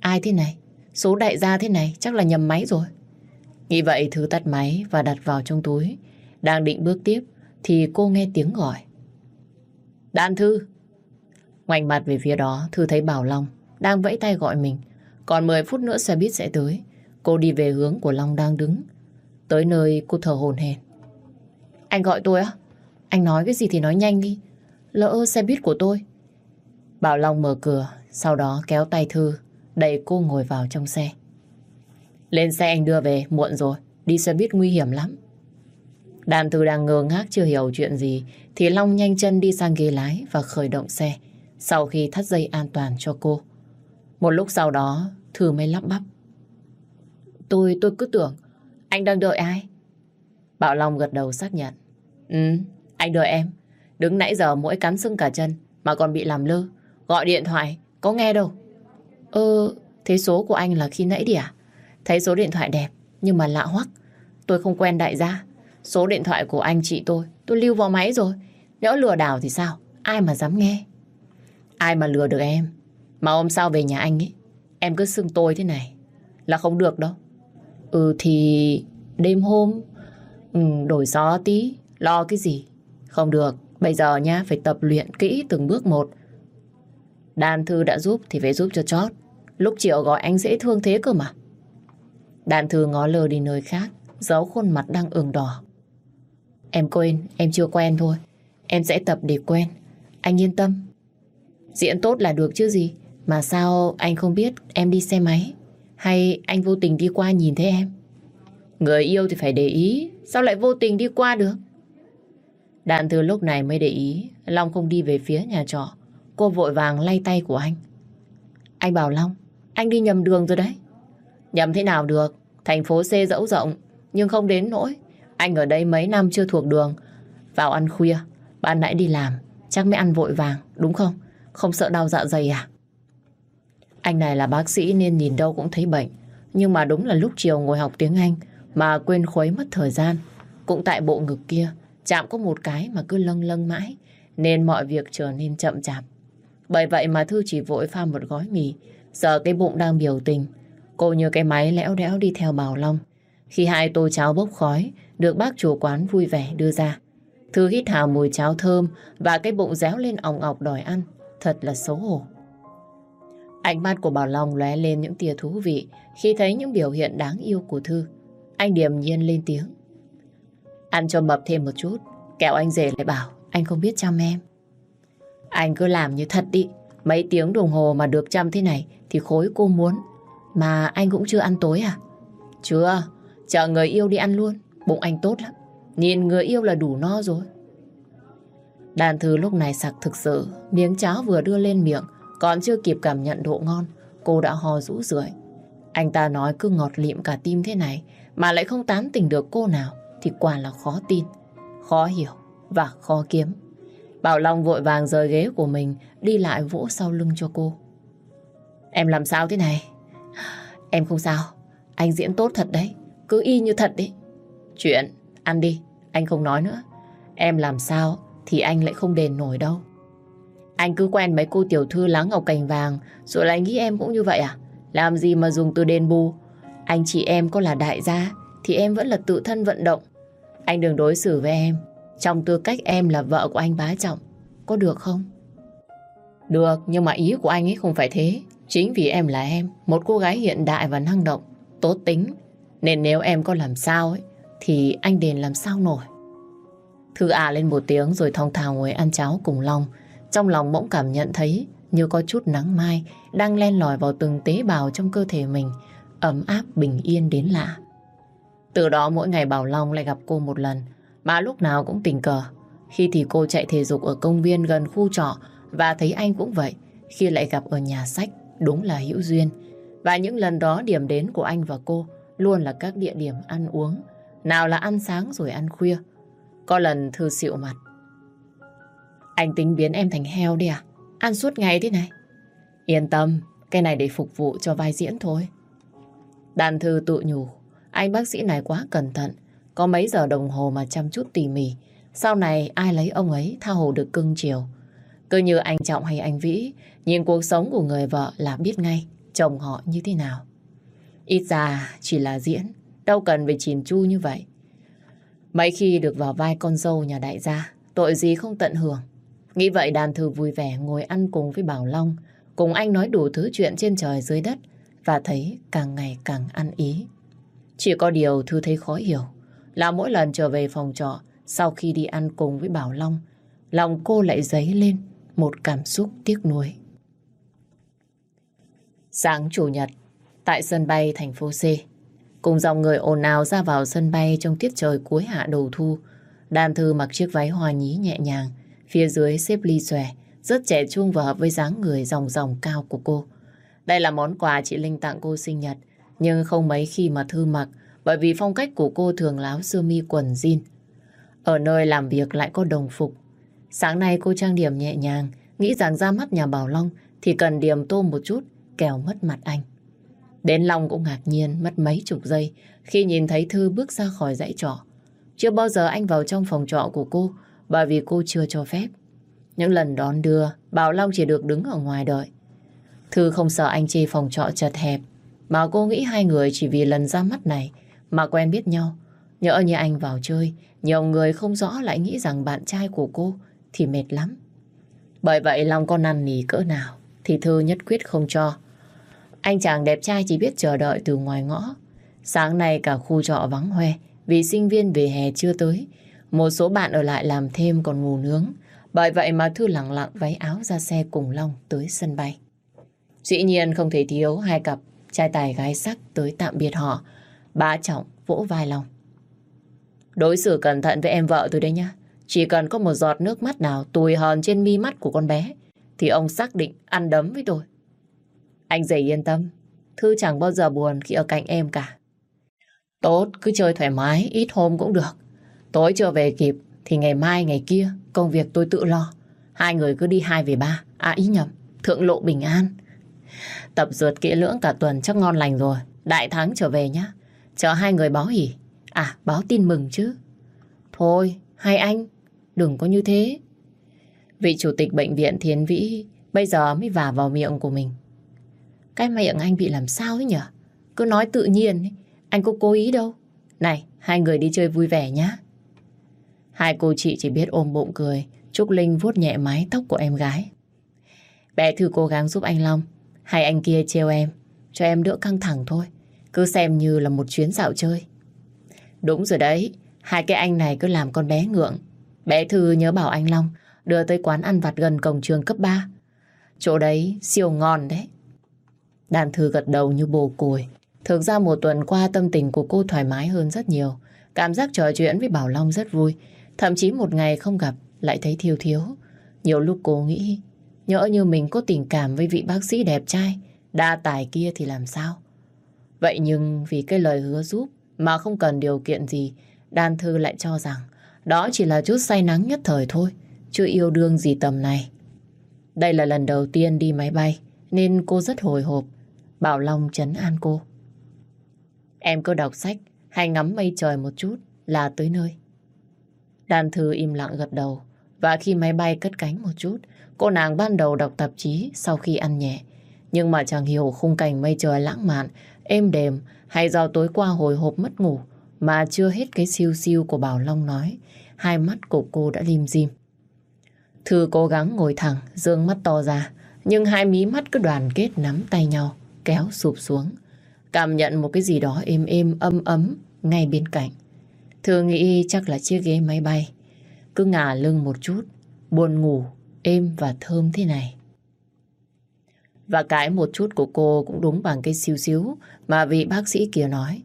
Ai thế này? Số đại gia thế này chắc là nhầm máy rồi. Nghĩ vậy Thư tắt máy và đặt vào trong túi. Đang định bước tiếp thì cô nghe tiếng gọi. Đan Thư! Ngoảnh mặt về phía đó, Thư thấy Bảo Long đang vẫy tay gọi mình. Còn 10 phút nữa xe buýt sẽ tới. Cô đi về hướng của Long đang đứng. Tới nơi cô thở hồn hển. Anh gọi tôi á? Anh nói cái gì thì nói nhanh đi. Lỡ xe buýt của tôi. Bảo Long mở cửa, sau đó kéo tay Thư, đẩy cô ngồi vào trong xe. Lên xe anh đưa về, muộn rồi. Đi xe buýt nguy hiểm lắm. Đàn Thư đang ngơ ngác chưa hiểu chuyện gì, thì Long nhanh chân đi sang ghế lái và khởi động xe, sau khi thắt dây an toàn cho cô. Một lúc sau đó, Thư mới lắp bắp. Tôi, tôi cứ tưởng anh đang đợi ai? Bảo Long gật đầu xác nhận. Ừ, anh đợi em. Đứng nãy giờ mỗi cắn sưng cả chân mà còn bị làm lơ. Gọi điện thoại, có nghe đâu. Ơ, thế số của anh là khi nãy đi à? Thấy số điện thoại đẹp, nhưng mà lạ hoắc. Tôi không quen đại gia. Số điện thoại của anh chị tôi, tôi lưu vào máy rồi. Nếu lừa đảo thì sao? Ai mà dám nghe? Ai mà lừa được em? Mà hôm sau về nhà anh ấy, em cứ xưng tôi thế này. Là không được đâu. Ừ thì đêm hôm ừ, đổi gió tí, lo cái gì? Không được, bây giờ nha, phải tập luyện kỹ từng bước một. Đàn thư đã giúp thì phải giúp cho chót. Lúc chiều gọi anh dễ thương thế cơ mà. Đàn thư ngó lơ đi nơi khác, giấu khuôn mặt đang ửng đỏ. Em quên, em chưa quen thôi. Em sẽ tập để quen. Anh yên tâm. Diễn tốt là được chứ gì. Mà sao anh không biết em đi xe máy? Hay anh vô tình đi qua nhìn thấy em? Người yêu thì phải để ý. Sao lại vô tình đi qua được? Đạn từ lúc này mới để ý. Long không đi về phía nhà trọ. Cô vội vàng lay tay của anh. Anh bảo Long, anh đi nhầm đường rồi đấy. Nhầm thế nào được? Thành phố C dẫu rộng, nhưng không đến nỗi. Anh ở đây mấy năm chưa thuộc đường. Vào ăn khuya, ban nãy đi làm, chắc mới ăn vội vàng, đúng không? Không sợ đau dạ dày à? Anh này là bác sĩ nên nhìn đâu cũng thấy bệnh. Nhưng mà đúng là lúc chiều ngồi học tiếng Anh mà quên khuấy mất thời gian. Cũng tại bộ ngực kia, chạm có một cái mà cứ lâng lâng mãi, nên mọi việc trở nên chậm chạp. Bởi vậy mà Thư chỉ vội pha một gói mì, giờ cái bụng đang biểu tình. Cô như cái máy lẽo đẽo đi theo Bảo Long. Khi hai tô cháo bốc khói được bác chủ quán vui vẻ đưa ra. Thư hít hà mùi cháo thơm và cái bụng réo lên ỏng ọc đòi ăn. Thật là xấu hổ. Ánh mắt của Bảo Long lóe lên những tia thú vị khi thấy những biểu hiện đáng yêu của Thư. Anh điềm nhiên lên tiếng. Ăn cho mập thêm một chút, kẹo anh rể lại bảo anh không biết chăm em. Anh cứ làm như thật đi, mấy tiếng đồng hồ mà được chăm thế này thì khối cô muốn. Mà anh cũng chưa ăn tối à? Chưa, chờ người yêu đi ăn luôn, bụng anh tốt lắm. Nhìn người yêu là đủ no rồi. Đàn thư lúc này sặc thực sự, miếng cháo vừa đưa lên miệng, còn chưa kịp cảm nhận độ ngon, cô đã ho rũ rượi. Anh ta nói cứ ngọt lịm cả tim thế này, mà lại không tán tỉnh được cô nào, thì quả là khó tin, khó hiểu và khó kiếm. Bảo Long vội vàng rời ghế của mình, đi lại vỗ sau lưng cho cô. Em làm sao thế này? Em không sao, anh diễn tốt thật đấy, cứ y như thật đấy. Chuyện, ăn đi, anh không nói nữa. Em làm sao thì anh lại không đền nổi đâu. Anh cứ quen mấy cô tiểu thư lá ngọc cành vàng rồi lại nghĩ em cũng như vậy à? Làm gì mà dùng từ đền bù? Anh chị em có là đại gia thì em vẫn là tự thân vận động. Anh đừng đối xử với em trong tư cách em là vợ của anh bá trọng. Có được không? Được, nhưng mà ý của anh ấy không phải thế. Chính vì em là em, một cô gái hiện đại và năng động, tốt tính. Nên nếu em có làm sao ấy, thì anh đền làm sao nổi. Thư à lên một tiếng rồi thong thào ngồi ăn cháo cùng Long. Trong lòng bỗng cảm nhận thấy như có chút nắng mai đang len lỏi vào từng tế bào trong cơ thể mình, ấm áp bình yên đến lạ. Từ đó mỗi ngày Bảo Long lại gặp cô một lần, mà lúc nào cũng tình cờ. Khi thì cô chạy thể dục ở công viên gần khu trọ và thấy anh cũng vậy, khi lại gặp ở nhà sách đúng là hữu duyên. Và những lần đó điểm đến của anh và cô luôn là các địa điểm ăn uống. Nào là ăn sáng rồi ăn khuya. Có lần Thư xịu mặt. Anh tính biến em thành heo đi à? Ăn suốt ngày thế này. Yên tâm, cái này để phục vụ cho vai diễn thôi. Đàn Thư tự nhủ. Anh bác sĩ này quá cẩn thận. Có mấy giờ đồng hồ mà chăm chút tỉ mỉ. Sau này ai lấy ông ấy tha hồ được cưng chiều. Cứ như anh Trọng hay anh Vĩ, nhìn cuộc sống của người vợ là biết ngay chồng họ như thế nào. Ít ra chỉ là diễn, đâu cần phải chìm chu như vậy. Mấy khi được vào vai con dâu nhà đại gia, tội gì không tận hưởng. Nghĩ vậy đàn thư vui vẻ ngồi ăn cùng với Bảo Long, cùng anh nói đủ thứ chuyện trên trời dưới đất và thấy càng ngày càng ăn ý. Chỉ có điều Thư thấy khó hiểu là mỗi lần trở về phòng trọ sau khi đi ăn cùng với Bảo Long, lòng cô lại dấy lên một cảm xúc tiếc nuối. Sáng Chủ nhật, tại sân bay thành phố C, cùng dòng người ồn ào ra vào sân bay trong tiết trời cuối hạ đầu thu, Đan Thư mặc chiếc váy hoa nhí nhẹ nhàng, phía dưới xếp ly xòe, rất trẻ trung và hợp với dáng người ròng ròng cao của cô. Đây là món quà chị Linh tặng cô sinh nhật, nhưng không mấy khi mà Thư mặc, bởi vì phong cách của cô thường láo sơ mi quần jean. Ở nơi làm việc lại có đồng phục. Sáng nay cô trang điểm nhẹ nhàng, nghĩ rằng ra mắt nhà Bảo Long thì cần điểm tô một chút, kẻo mất mặt anh. Đến Long cũng ngạc nhiên mất mấy chục giây khi nhìn thấy Thư bước ra khỏi dãy trọ. Chưa bao giờ anh vào trong phòng trọ của cô bởi vì cô chưa cho phép. Những lần đón đưa, Bảo Long chỉ được đứng ở ngoài đợi. Thư không sợ anh chê phòng trọ chật hẹp, mà cô nghĩ hai người chỉ vì lần ra mắt này mà quen biết nhau. Nhỡ như anh vào chơi, nhiều người không rõ lại nghĩ rằng bạn trai của cô thì mệt lắm. Bởi vậy lòng con năn nỉ cỡ nào thì Thư nhất quyết không cho. Anh chàng đẹp trai chỉ biết chờ đợi từ ngoài ngõ. Sáng nay cả khu trọ vắng hoe vì sinh viên về hè chưa tới. Một số bạn ở lại làm thêm còn ngủ nướng. Bởi vậy mà Thư lặng lặng váy áo ra xe cùng Long tới sân bay. Dĩ nhiên không thể thiếu hai cặp trai tài gái sắc tới tạm biệt họ. Bá trọng vỗ vai lòng Đối xử cẩn thận với em vợ tôi đấy nhá. Chỉ cần có một giọt nước mắt nào tùi hòn trên mi mắt của con bé thì ông xác định ăn đấm với tôi. Anh dậy yên tâm. Thư chẳng bao giờ buồn khi ở cạnh em cả. Tốt, cứ chơi thoải mái, ít hôm cũng được. Tối chưa về kịp thì ngày mai ngày kia công việc tôi tự lo. Hai người cứ đi hai về ba. À ý nhầm, thượng lộ bình an. Tập dượt kỹ lưỡng cả tuần chắc ngon lành rồi. Đại thắng trở về nhá. Chờ hai người báo hỉ. À, báo tin mừng chứ. Thôi, hai anh, đừng có như thế. Vị chủ tịch bệnh viện Thiến Vĩ bây giờ mới vả vào miệng của mình. Cái miệng anh bị làm sao ấy nhở? Cứ nói tự nhiên, ấy. anh có cố ý đâu. Này, hai người đi chơi vui vẻ nhá. Hai cô chị chỉ biết ôm bụng cười, Trúc Linh vuốt nhẹ mái tóc của em gái. Bé thử cố gắng giúp anh Long, hai anh kia treo em, cho em đỡ căng thẳng thôi. Cứ xem như là một chuyến dạo chơi. Đúng rồi đấy, hai cái anh này cứ làm con bé ngượng. Bé Thư nhớ bảo anh Long đưa tới quán ăn vặt gần cổng trường cấp 3. Chỗ đấy siêu ngon đấy. Đàn Thư gật đầu như bồ cùi. Thực ra một tuần qua tâm tình của cô thoải mái hơn rất nhiều. Cảm giác trò chuyện với Bảo Long rất vui. Thậm chí một ngày không gặp lại thấy thiếu thiếu. Nhiều lúc cô nghĩ nhỡ như mình có tình cảm với vị bác sĩ đẹp trai, đa tài kia thì làm sao? Vậy nhưng vì cái lời hứa giúp mà không cần điều kiện gì, Đan Thư lại cho rằng đó chỉ là chút say nắng nhất thời thôi chưa yêu đương gì tầm này. Đây là lần đầu tiên đi máy bay, nên cô rất hồi hộp. Bảo Long chấn an cô. Em cứ đọc sách, hay ngắm mây trời một chút là tới nơi. Đan Thư im lặng gật đầu và khi máy bay cất cánh một chút cô nàng ban đầu đọc tạp chí sau khi ăn nhẹ. Nhưng mà chẳng hiểu khung cảnh mây trời lãng mạn, êm đềm hay do tối qua hồi hộp mất ngủ mà chưa hết cái siêu siêu của Bảo Long nói. Hai mắt của cô đã lim dim. Thư cố gắng ngồi thẳng, dương mắt to ra, nhưng hai mí mắt cứ đoàn kết nắm tay nhau, kéo sụp xuống. Cảm nhận một cái gì đó êm êm ấm ấm ngay bên cạnh. Thư nghĩ chắc là chiếc ghế máy bay. Cứ ngả lưng một chút, buồn ngủ, êm và thơm thế này. Và cái một chút của cô cũng đúng bằng cái siêu xíu mà vị bác sĩ kia nói.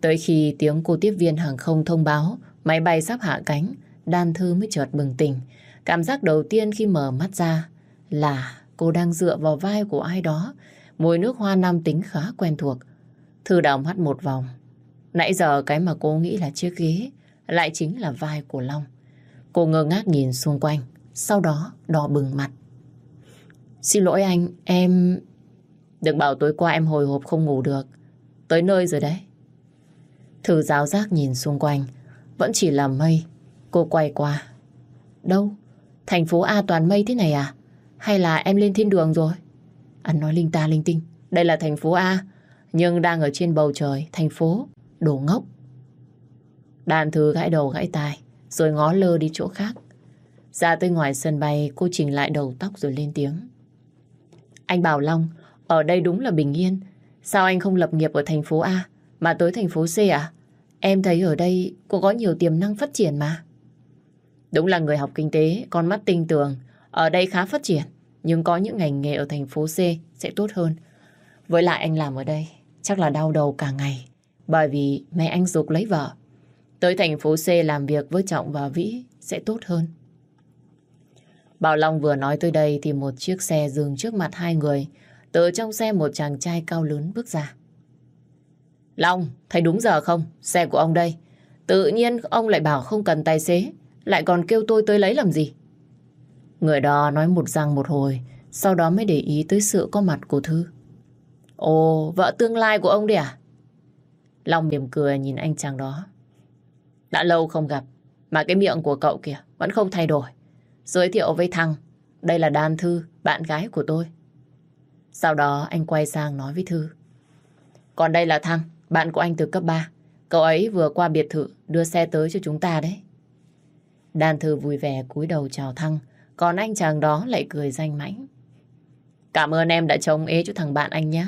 Tới khi tiếng cô tiếp viên hàng không thông báo máy bay sắp hạ cánh, Đan Thư mới chợt bừng tỉnh. Cảm giác đầu tiên khi mở mắt ra là cô đang dựa vào vai của ai đó. Mùi nước hoa nam tính khá quen thuộc. Thư đảo mắt một vòng. Nãy giờ cái mà cô nghĩ là chiếc ghế lại chính là vai của Long. Cô ngơ ngác nhìn xung quanh, sau đó đỏ bừng mặt. Xin lỗi anh, em... Đừng bảo tối qua em hồi hộp không ngủ được. Tới nơi rồi đấy. thử giáo giác nhìn xung quanh, vẫn chỉ là mây. Cô quay qua. Đâu? Thành phố A toàn mây thế này à? Hay là em lên thiên đường rồi? Anh nói linh ta linh tinh. Đây là thành phố A, nhưng đang ở trên bầu trời, thành phố, đồ ngốc. Đàn thư gãi đầu gãi tai, rồi ngó lơ đi chỗ khác. Ra tới ngoài sân bay, cô chỉnh lại đầu tóc rồi lên tiếng. Anh Bảo Long, ở đây đúng là bình yên. Sao anh không lập nghiệp ở thành phố A, mà tới thành phố C à? Em thấy ở đây cô có nhiều tiềm năng phát triển mà. Đúng là người học kinh tế, con mắt tinh tường. Ở đây khá phát triển, nhưng có những ngành nghề ở thành phố C sẽ tốt hơn. Với lại anh làm ở đây, chắc là đau đầu cả ngày. Bởi vì mẹ anh dục lấy vợ. Tới thành phố C làm việc với Trọng và Vĩ sẽ tốt hơn. Bảo Long vừa nói tới đây thì một chiếc xe dừng trước mặt hai người. Từ trong xe một chàng trai cao lớn bước ra. Long, thấy đúng giờ không? Xe của ông đây. Tự nhiên ông lại bảo không cần tài xế. Lại còn kêu tôi tới lấy làm gì? Người đó nói một răng một hồi, sau đó mới để ý tới sự có mặt của Thư. Ồ, vợ tương lai của ông đấy à? Long mỉm cười nhìn anh chàng đó. Đã lâu không gặp, mà cái miệng của cậu kìa vẫn không thay đổi. Giới thiệu với Thăng, đây là Đan Thư, bạn gái của tôi. Sau đó anh quay sang nói với Thư. Còn đây là Thăng, bạn của anh từ cấp 3. Cậu ấy vừa qua biệt thự đưa xe tới cho chúng ta đấy. Đan Thư vui vẻ cúi đầu chào Thăng, còn anh chàng đó lại cười danh mãnh. Cảm ơn em đã trông ế cho thằng bạn anh nhé.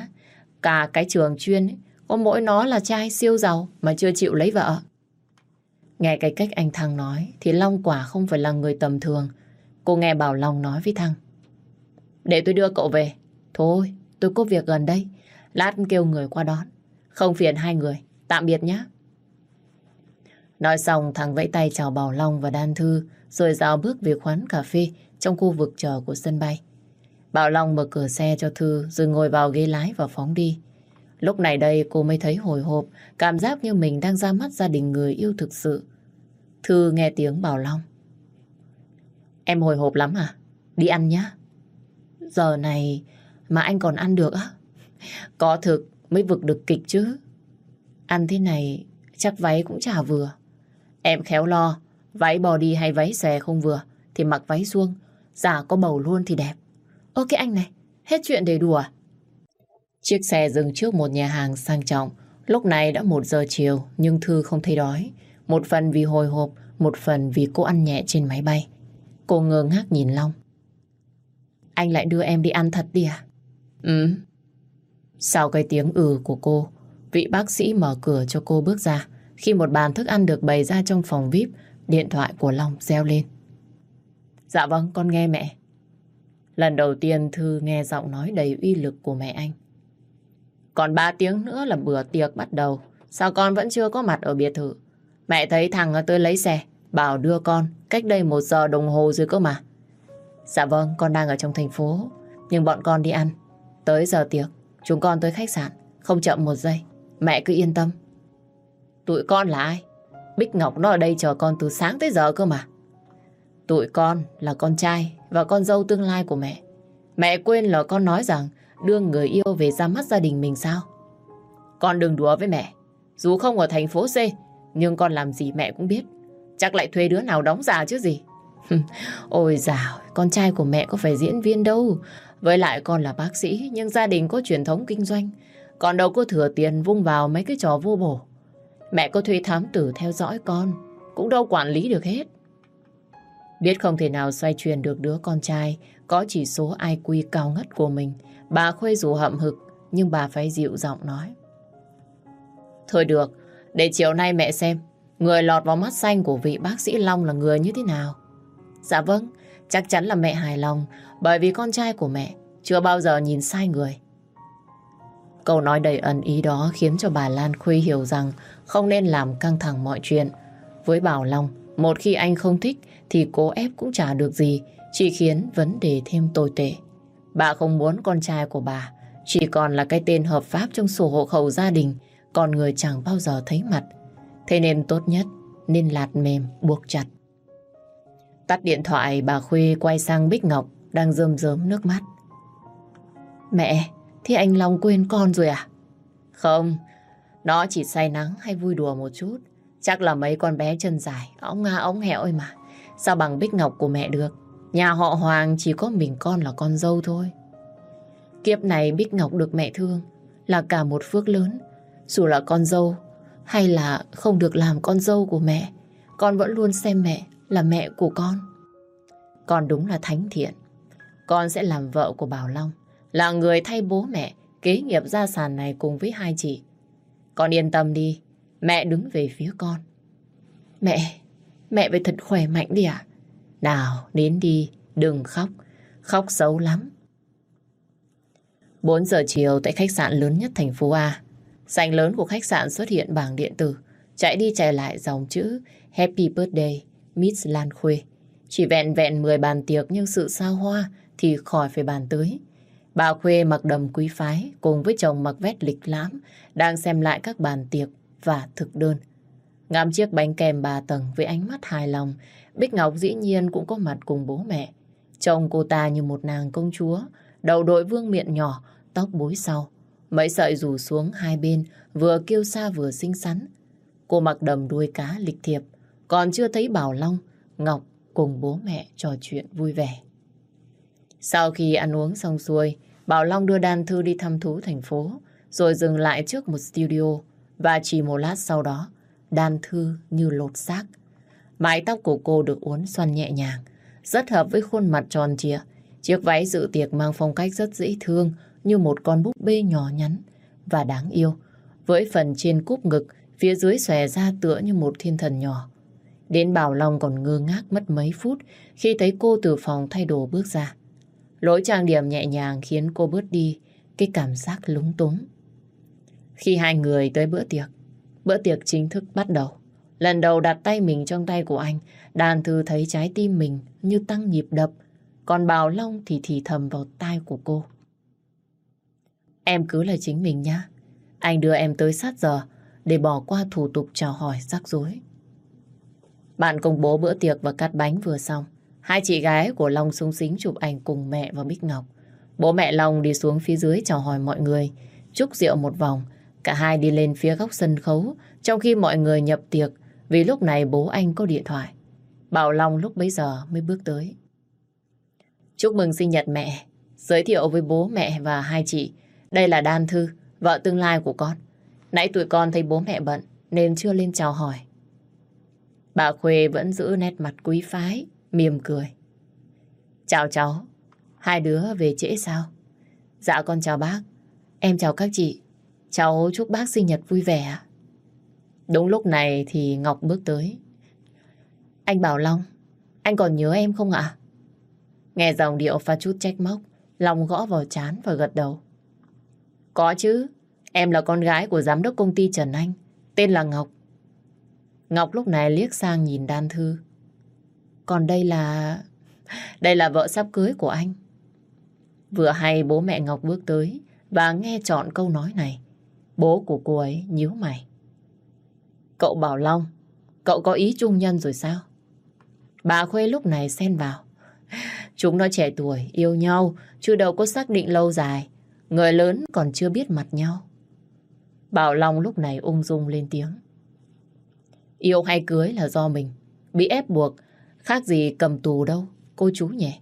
Cả cái trường chuyên ấy, có mỗi nó là trai siêu giàu mà chưa chịu lấy vợ. Nghe cái cách anh Thăng nói thì Long quả không phải là người tầm thường. Cô nghe Bảo Long nói với Thăng. Để tôi đưa cậu về. Thôi, tôi có việc gần đây. Lát kêu người qua đón. Không phiền hai người. Tạm biệt nhé. Nói xong thằng vẫy tay chào Bảo Long và Đan Thư rồi dạo bước về quán cà phê trong khu vực chờ của sân bay. Bảo Long mở cửa xe cho Thư rồi ngồi vào ghế lái và phóng đi. Lúc này đây cô mới thấy hồi hộp, cảm giác như mình đang ra mắt gia đình người yêu thực sự. Thư nghe tiếng Bảo Long. Em hồi hộp lắm à? Đi ăn nhá. Giờ này mà anh còn ăn được á? Có thực mới vực được kịch chứ. Ăn thế này chắc váy cũng chả vừa. Em khéo lo, váy body hay váy xòe không vừa thì mặc váy suông, giả có bầu luôn thì đẹp. Ơ cái anh này, hết chuyện để đùa. Chiếc xe dừng trước một nhà hàng sang trọng. Lúc này đã một giờ chiều nhưng Thư không thấy đói. Một phần vì hồi hộp, một phần vì cô ăn nhẹ trên máy bay. Cô ngơ ngác nhìn Long. Anh lại đưa em đi ăn thật đi à? Ừ. Sau cái tiếng ừ của cô, vị bác sĩ mở cửa cho cô bước ra. Khi một bàn thức ăn được bày ra trong phòng VIP, điện thoại của Long reo lên. Dạ vâng, con nghe mẹ. Lần đầu tiên Thư nghe giọng nói đầy uy lực của mẹ anh. Còn 3 tiếng nữa là bữa tiệc bắt đầu. Sao con vẫn chưa có mặt ở biệt thự? Mẹ thấy thằng ờ, tôi lấy xe, bảo đưa con cách đây một giờ đồng hồ rồi cơ mà. Dạ vâng, con đang ở trong thành phố. Nhưng bọn con đi ăn. Tới giờ tiệc, chúng con tới khách sạn. Không chậm một giây. Mẹ cứ yên tâm. Tụi con là ai? Bích Ngọc nó ở đây chờ con từ sáng tới giờ cơ mà. Tụi con là con trai và con dâu tương lai của mẹ. Mẹ quên là con nói rằng đưa người yêu về ra mắt gia đình mình sao? Con đừng đùa với mẹ. Dù không ở thành phố C, nhưng con làm gì mẹ cũng biết. Chắc lại thuê đứa nào đóng giả chứ gì. Ôi dào, con trai của mẹ có phải diễn viên đâu. Với lại con là bác sĩ, nhưng gia đình có truyền thống kinh doanh. Còn đâu có thừa tiền vung vào mấy cái trò vô bổ. Mẹ có thuê thám tử theo dõi con, cũng đâu quản lý được hết. Biết không thể nào xoay chuyển được đứa con trai có chỉ số IQ cao ngất của mình. Bà Khuê dù hậm hực, nhưng bà phải dịu giọng nói. Thôi được, để chiều nay mẹ xem người lọt vào mắt xanh của vị bác sĩ Long là người như thế nào. Dạ vâng, chắc chắn là mẹ hài lòng bởi vì con trai của mẹ chưa bao giờ nhìn sai người. Câu nói đầy ẩn ý đó khiến cho bà Lan Khuy hiểu rằng không nên làm căng thẳng mọi chuyện. Với Bảo Long, một khi anh không thích thì cố ép cũng chả được gì, chỉ khiến vấn đề thêm tồi tệ. Bà không muốn con trai của bà chỉ còn là cái tên hợp pháp trong sổ hộ khẩu gia đình, còn người chẳng bao giờ thấy mặt. Thế nên tốt nhất nên lạt mềm buộc chặt. Tắt điện thoại bà Khuê quay sang Bích Ngọc đang rơm rớm nước mắt. Mẹ, thì anh Long quên con rồi à? Không, nó chỉ say nắng hay vui đùa một chút. Chắc là mấy con bé chân dài, ống nga ống hẹo ơi mà. Sao bằng Bích Ngọc của mẹ được? Nhà họ Hoàng chỉ có mình con là con dâu thôi. Kiếp này Bích Ngọc được mẹ thương là cả một phước lớn. Dù là con dâu hay là không được làm con dâu của mẹ, con vẫn luôn xem mẹ là mẹ của con. Con đúng là thánh thiện. Con sẽ làm vợ của Bảo Long, là người thay bố mẹ kế nghiệp gia sản này cùng với hai chị. Con yên tâm đi, mẹ đứng về phía con. Mẹ, mẹ phải thật khỏe mạnh đi ạ. Nào, đến đi, đừng khóc, khóc xấu lắm. 4 giờ chiều tại khách sạn lớn nhất thành phố A. Sảnh lớn của khách sạn xuất hiện bảng điện tử, chạy đi chạy lại dòng chữ Happy Birthday, Miss Lan Khuê. Chỉ vẹn vẹn 10 bàn tiệc nhưng sự xa hoa thì khỏi phải bàn tới. Bà Khuê mặc đầm quý phái cùng với chồng mặc vét lịch lãm đang xem lại các bàn tiệc và thực đơn. Ngắm chiếc bánh kem bà tầng với ánh mắt hài lòng, Bích Ngọc dĩ nhiên cũng có mặt cùng bố mẹ. Chồng cô ta như một nàng công chúa, đầu đội vương miện nhỏ, tóc búi sau. Mấy sợi rủ xuống hai bên, vừa kêu xa vừa xinh xắn. Cô mặc đầm đuôi cá lịch thiệp, còn chưa thấy Bảo Long, Ngọc cùng bố mẹ trò chuyện vui vẻ. Sau khi ăn uống xong xuôi, Bảo Long đưa đàn Thư đi thăm thú thành phố, rồi dừng lại trước một studio, và chỉ một lát sau đó, đàn Thư như lột xác. Mái tóc của cô được uốn xoăn nhẹ nhàng, rất hợp với khuôn mặt tròn trịa. Chiếc váy dự tiệc mang phong cách rất dễ thương, như một con búp bê nhỏ nhắn và đáng yêu, với phần trên cúp ngực, phía dưới xòe ra tựa như một thiên thần nhỏ. Đến Bảo Long còn ngơ ngác mất mấy phút khi thấy cô từ phòng thay đồ bước ra. Lối trang điểm nhẹ nhàng khiến cô bớt đi cái cảm giác lúng túng. Khi hai người tới bữa tiệc, bữa tiệc chính thức bắt đầu. Lần đầu đặt tay mình trong tay của anh, đàn thư thấy trái tim mình như tăng nhịp đập, còn Bảo Long thì thì thầm vào tai của cô. Em cứ là chính mình nhá. Anh đưa em tới sát giờ để bỏ qua thủ tục chào hỏi rắc rối. Bạn công bố bữa tiệc và cắt bánh vừa xong. Hai chị gái của Long sung xính chụp ảnh cùng mẹ và Bích Ngọc. Bố mẹ Long đi xuống phía dưới chào hỏi mọi người, chúc rượu một vòng. Cả hai đi lên phía góc sân khấu, trong khi mọi người nhập tiệc, vì lúc này bố anh có điện thoại. Bảo Long lúc bấy giờ mới bước tới. Chúc mừng sinh nhật mẹ. Giới thiệu với bố mẹ và hai chị. Đây là Đan Thư, vợ tương lai của con. Nãy tụi con thấy bố mẹ bận nên chưa lên chào hỏi. Bà Khuê vẫn giữ nét mặt quý phái, mỉm cười. Chào cháu, hai đứa về trễ sao? Dạ con chào bác, em chào các chị. Cháu chúc bác sinh nhật vui vẻ Đúng lúc này thì Ngọc bước tới. Anh Bảo Long, anh còn nhớ em không ạ? Nghe dòng điệu pha chút trách móc, Long gõ vào chán và gật đầu. Có chứ, em là con gái của giám đốc công ty Trần Anh, tên là Ngọc. Ngọc lúc này liếc sang nhìn Đan Thư. Còn đây là... Đây là vợ sắp cưới của anh. Vừa hay bố mẹ Ngọc bước tới và nghe chọn câu nói này. Bố của cô ấy nhíu mày. Cậu Bảo Long, cậu có ý chung nhân rồi sao? Bà Khuê lúc này xen vào. Chúng nó trẻ tuổi, yêu nhau, chứ đâu có xác định lâu dài. Người lớn còn chưa biết mặt nhau. Bảo Long lúc này ung dung lên tiếng. Yêu hay cưới là do mình. Bị ép buộc, khác gì cầm tù đâu, cô chú nhỉ?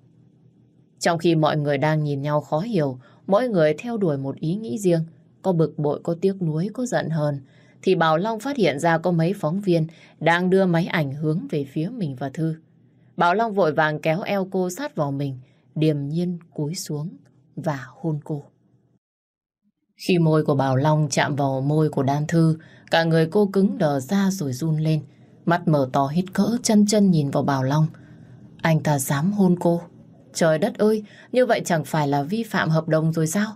Trong khi mọi người đang nhìn nhau khó hiểu, mỗi người theo đuổi một ý nghĩ riêng, có bực bội, có tiếc nuối, có giận hờn, thì Bảo Long phát hiện ra có mấy phóng viên đang đưa máy ảnh hướng về phía mình và Thư. Bảo Long vội vàng kéo eo cô sát vào mình, điềm nhiên cúi xuống và hôn cô. Khi môi của Bảo Long chạm vào môi của Đan Thư, cả người cô cứng đờ ra rồi run lên. Mắt mở to hít cỡ chân chân nhìn vào Bảo Long. Anh ta dám hôn cô. Trời đất ơi, như vậy chẳng phải là vi phạm hợp đồng rồi sao?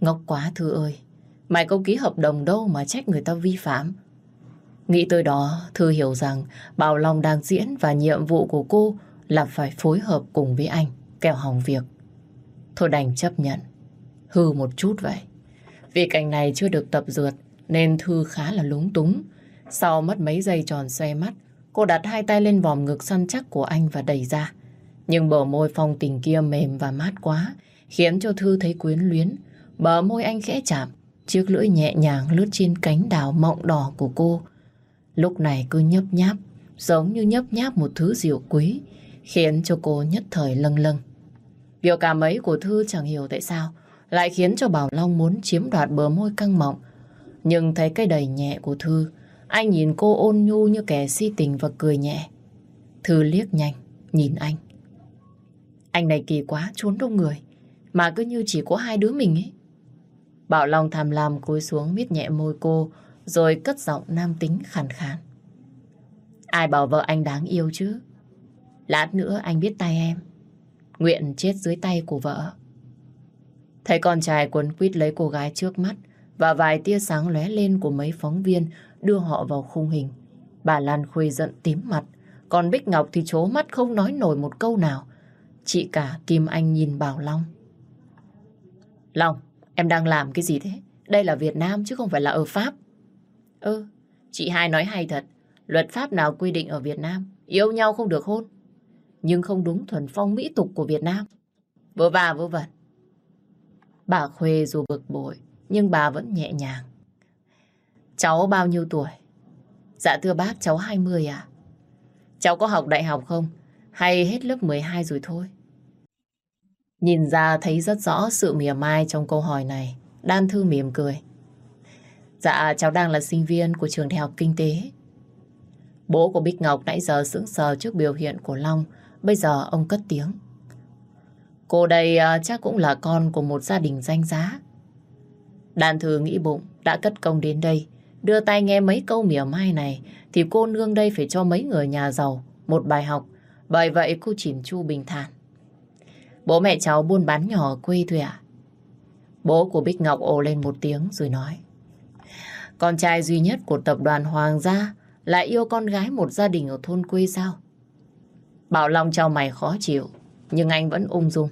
Ngốc quá Thư ơi, mày có ký hợp đồng đâu mà trách người ta vi phạm. Nghĩ tới đó, Thư hiểu rằng Bảo Long đang diễn và nhiệm vụ của cô là phải phối hợp cùng với anh, kẻo hỏng việc. Thôi đành chấp nhận. Hư một chút vậy. Vì cảnh này chưa được tập dượt nên Thư khá là lúng túng. Sau mất mấy giây tròn xoe mắt, cô đặt hai tay lên vòm ngực săn chắc của anh và đẩy ra. Nhưng bờ môi phong tình kia mềm và mát quá, khiến cho Thư thấy quyến luyến. Bờ môi anh khẽ chạm, chiếc lưỡi nhẹ nhàng lướt trên cánh đào mọng đỏ của cô. Lúc này cứ nhấp nháp, giống như nhấp nháp một thứ rượu quý, khiến cho cô nhất thời lâng lâng. Biểu cảm ấy của Thư chẳng hiểu tại sao lại khiến cho Bảo Long muốn chiếm đoạt bờ môi căng mọng. Nhưng thấy cái đầy nhẹ của Thư, anh nhìn cô ôn nhu như kẻ si tình và cười nhẹ. Thư liếc nhanh, nhìn anh. Anh này kỳ quá, trốn đông người, mà cứ như chỉ có hai đứa mình ấy. Bảo Long tham lam cúi xuống miết nhẹ môi cô, rồi cất giọng nam tính khàn khàn. Ai bảo vợ anh đáng yêu chứ? Lát nữa anh biết tay em. Nguyện chết dưới tay của vợ. Thấy con trai quấn quýt lấy cô gái trước mắt và vài tia sáng lóe lên của mấy phóng viên đưa họ vào khung hình. Bà Lan Khuê giận tím mặt, còn Bích Ngọc thì chố mắt không nói nổi một câu nào. Chị cả Kim Anh nhìn Bảo Long. Long, em đang làm cái gì thế? Đây là Việt Nam chứ không phải là ở Pháp. Ừ, chị hai nói hay thật. Luật pháp nào quy định ở Việt Nam yêu nhau không được hôn. Nhưng không đúng thuần phong mỹ tục của Việt Nam. Vớ vả vớ vẩn. Bà Khuê dù bực bội, nhưng bà vẫn nhẹ nhàng. Cháu bao nhiêu tuổi? Dạ thưa bác, cháu 20 à? Cháu có học đại học không? Hay hết lớp 12 rồi thôi? Nhìn ra thấy rất rõ sự mỉa mai trong câu hỏi này. Đan Thư mỉm cười. Dạ, cháu đang là sinh viên của trường đại học kinh tế. Bố của Bích Ngọc nãy giờ sững sờ trước biểu hiện của Long. Bây giờ ông cất tiếng. Cô đây à, chắc cũng là con của một gia đình danh giá. Đàn thừa nghĩ bụng đã cất công đến đây. Đưa tay nghe mấy câu mỉa mai này thì cô nương đây phải cho mấy người nhà giàu một bài học. Bởi vậy cô chỉn chu bình thản. Bố mẹ cháu buôn bán nhỏ ở quê thôi à? Bố của Bích Ngọc ồ lên một tiếng rồi nói. Con trai duy nhất của tập đoàn Hoàng gia lại yêu con gái một gia đình ở thôn quê sao? Bảo Long cho mày khó chịu, nhưng anh vẫn ung dung.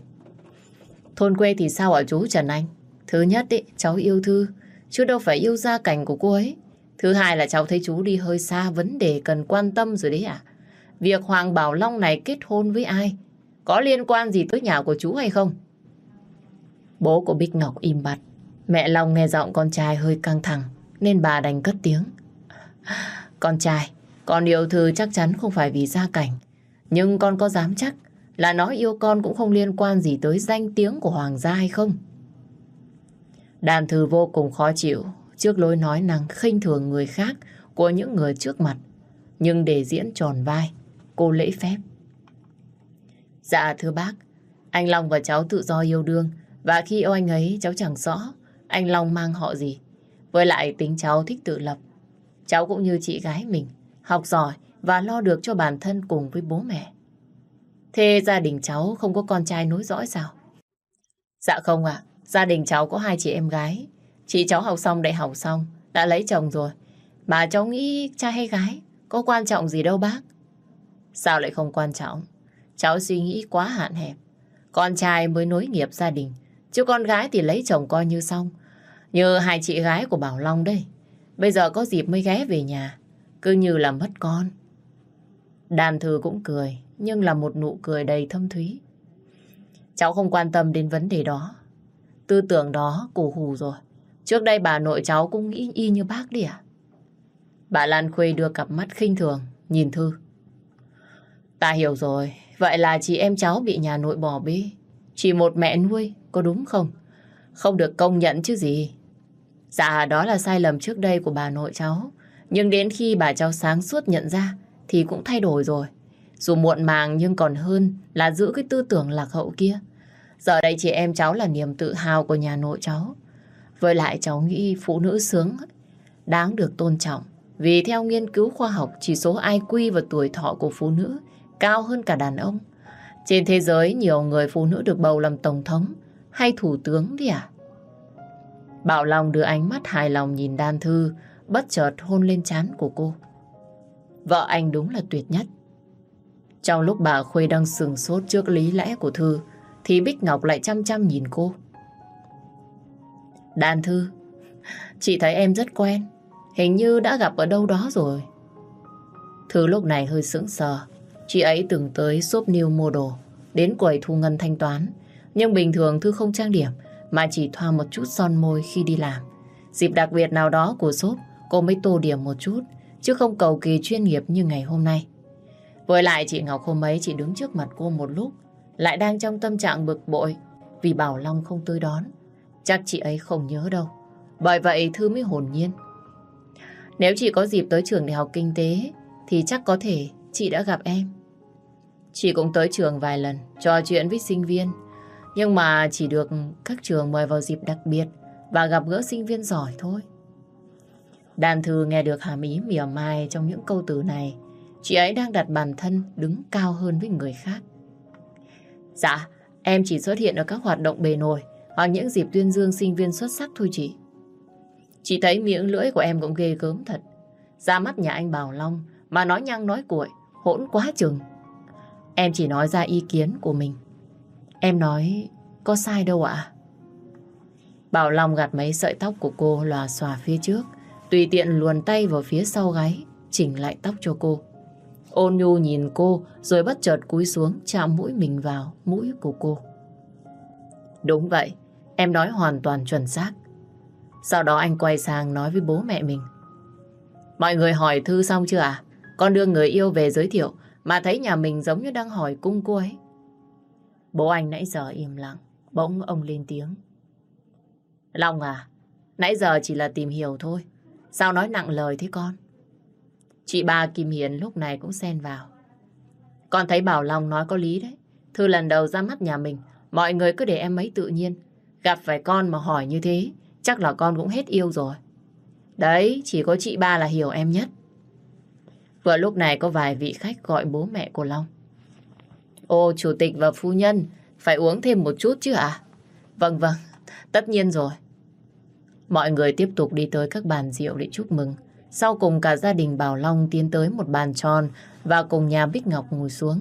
Thôn quê thì sao ở chú Trần Anh? Thứ nhất ý, cháu yêu Thư, chứ đâu phải yêu gia cảnh của cô ấy. Thứ hai là cháu thấy chú đi hơi xa vấn đề cần quan tâm rồi đấy à? Việc Hoàng Bảo Long này kết hôn với ai? Có liên quan gì tới nhà của chú hay không? Bố của Bích Ngọc im bặt. Mẹ Long nghe giọng con trai hơi căng thẳng nên bà đành cất tiếng. Con trai, con yêu Thư chắc chắn không phải vì gia cảnh. Nhưng con có dám chắc là nó yêu con cũng không liên quan gì tới danh tiếng của Hoàng gia hay không? Đàn Thư vô cùng khó chịu trước lối nói năng khinh thường người khác của những người trước mặt. Nhưng để diễn tròn vai, cô lễ phép. Dạ thưa bác, anh Long và cháu tự do yêu đương và khi yêu anh ấy cháu chẳng rõ anh Long mang họ gì. Với lại tính cháu thích tự lập. Cháu cũng như chị gái mình, học giỏi và lo được cho bản thân cùng với bố mẹ. Thế gia đình cháu không có con trai nối dõi sao? Dạ không ạ, gia đình cháu có hai chị em gái. Chị cháu học xong đại học xong, đã lấy chồng rồi. Mà cháu nghĩ trai hay gái, có quan trọng gì đâu bác. Sao lại không quan trọng? Cháu suy nghĩ quá hạn hẹp. Con trai mới nối nghiệp gia đình, chứ con gái thì lấy chồng coi như xong. Như hai chị gái của Bảo Long đây. Bây giờ có dịp mới ghé về nhà, cứ như là mất con. Đàn thư cũng cười, nhưng là một nụ cười đầy thâm thúy. Cháu không quan tâm đến vấn đề đó. Tư tưởng đó cổ hù rồi. Trước đây bà nội cháu cũng nghĩ y như bác đi à? Bà Lan Khuê đưa cặp mắt khinh thường, nhìn Thư. Ta hiểu rồi, vậy là chị em cháu bị nhà nội bỏ bê. Chỉ một mẹ nuôi, có đúng không? Không được công nhận chứ gì. Dạ, đó là sai lầm trước đây của bà nội cháu. Nhưng đến khi bà cháu sáng suốt nhận ra, thì cũng thay đổi rồi. Dù muộn màng nhưng còn hơn là giữ cái tư tưởng lạc hậu kia. Giờ đây chị em cháu là niềm tự hào của nhà nội cháu. Với lại cháu nghĩ phụ nữ sướng đáng được tôn trọng. Vì theo nghiên cứu khoa học, chỉ số IQ và tuổi thọ của phụ nữ cao hơn cả đàn ông. Trên thế giới, nhiều người phụ nữ được bầu làm tổng thống hay thủ tướng đi à? Bảo Long đưa ánh mắt hài lòng nhìn Đan Thư, bất chợt hôn lên trán của cô. Vợ anh đúng là tuyệt nhất. Trong lúc bà Khuê đang sừng sốt trước lý lẽ của Thư, thì Bích Ngọc lại chăm chăm nhìn cô. Đàn Thư, chị thấy em rất quen, hình như đã gặp ở đâu đó rồi. Thư lúc này hơi sững sờ, chị ấy từng tới shop New mua đồ, đến quầy thu ngân thanh toán. Nhưng bình thường Thư không trang điểm, mà chỉ thoa một chút son môi khi đi làm. Dịp đặc biệt nào đó của shop, cô mới tô điểm một chút, chứ không cầu kỳ chuyên nghiệp như ngày hôm nay. Với lại chị Ngọc hôm ấy chị đứng trước mặt cô một lúc, lại đang trong tâm trạng bực bội vì Bảo Long không tới đón. Chắc chị ấy không nhớ đâu. Bởi vậy Thư mới hồn nhiên. Nếu chị có dịp tới trường đại học kinh tế thì chắc có thể chị đã gặp em. Chị cũng tới trường vài lần, trò chuyện với sinh viên. Nhưng mà chỉ được các trường mời vào dịp đặc biệt và gặp gỡ sinh viên giỏi thôi. Đàn thư nghe được hàm ý mỉa mai trong những câu từ này. Chị ấy đang đặt bản thân đứng cao hơn với người khác. Dạ, em chỉ xuất hiện ở các hoạt động bề nổi hoặc những dịp tuyên dương sinh viên xuất sắc thôi chị. Chị thấy miệng lưỡi của em cũng ghê gớm thật. Ra mắt nhà anh Bảo Long mà nói nhăng nói cuội, hỗn quá chừng. Em chỉ nói ra ý kiến của mình. Em nói có sai đâu ạ? Bảo Long gạt mấy sợi tóc của cô lòa xòa phía trước, tùy tiện luồn tay vào phía sau gáy, chỉnh lại tóc cho cô. Ôn nhu nhìn cô rồi bất chợt cúi xuống chạm mũi mình vào mũi của cô. Đúng vậy, em nói hoàn toàn chuẩn xác. Sau đó anh quay sang nói với bố mẹ mình. Mọi người hỏi Thư xong chưa à? Con đưa người yêu về giới thiệu mà thấy nhà mình giống như đang hỏi cung cô ấy. Bố anh nãy giờ im lặng, bỗng ông lên tiếng. Long à, nãy giờ chỉ là tìm hiểu thôi. Sao nói nặng lời thế con? Chị ba Kim Hiền lúc này cũng xen vào. Con thấy Bảo Long nói có lý đấy. Thư lần đầu ra mắt nhà mình, mọi người cứ để em ấy tự nhiên. Gặp phải con mà hỏi như thế, chắc là con cũng hết yêu rồi. Đấy, chỉ có chị ba là hiểu em nhất. Vừa lúc này có vài vị khách gọi bố mẹ của Long. Ô, chủ tịch và phu nhân, phải uống thêm một chút chứ à? Vâng vâng, tất nhiên rồi. Mọi người tiếp tục đi tới các bàn rượu để chúc mừng. Sau cùng cả gia đình Bảo Long tiến tới một bàn tròn và cùng nhà Bích Ngọc ngồi xuống.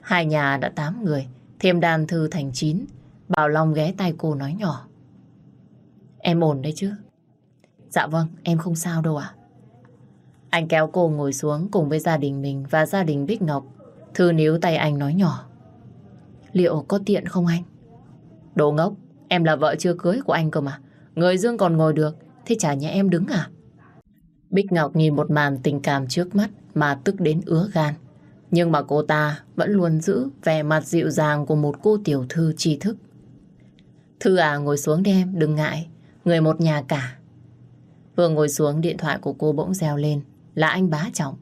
Hai nhà đã tám người, thêm đàn thư thành chín. Bảo Long ghé tay cô nói nhỏ. Em ổn đấy chứ? Dạ vâng, em không sao đâu ạ. Anh kéo cô ngồi xuống cùng với gia đình mình và gia đình Bích Ngọc. Thư níu tay anh nói nhỏ. Liệu có tiện không anh? Đồ ngốc, em là vợ chưa cưới của anh cơ mà. Người Dương còn ngồi được, thế chả nhẽ em đứng à? Bích Ngọc nhìn một màn tình cảm trước mắt mà tức đến ứa gan. Nhưng mà cô ta vẫn luôn giữ vẻ mặt dịu dàng của một cô tiểu thư tri thức. Thư à ngồi xuống đi em, đừng ngại. Người một nhà cả. Vừa ngồi xuống điện thoại của cô bỗng reo lên là anh bá trọng.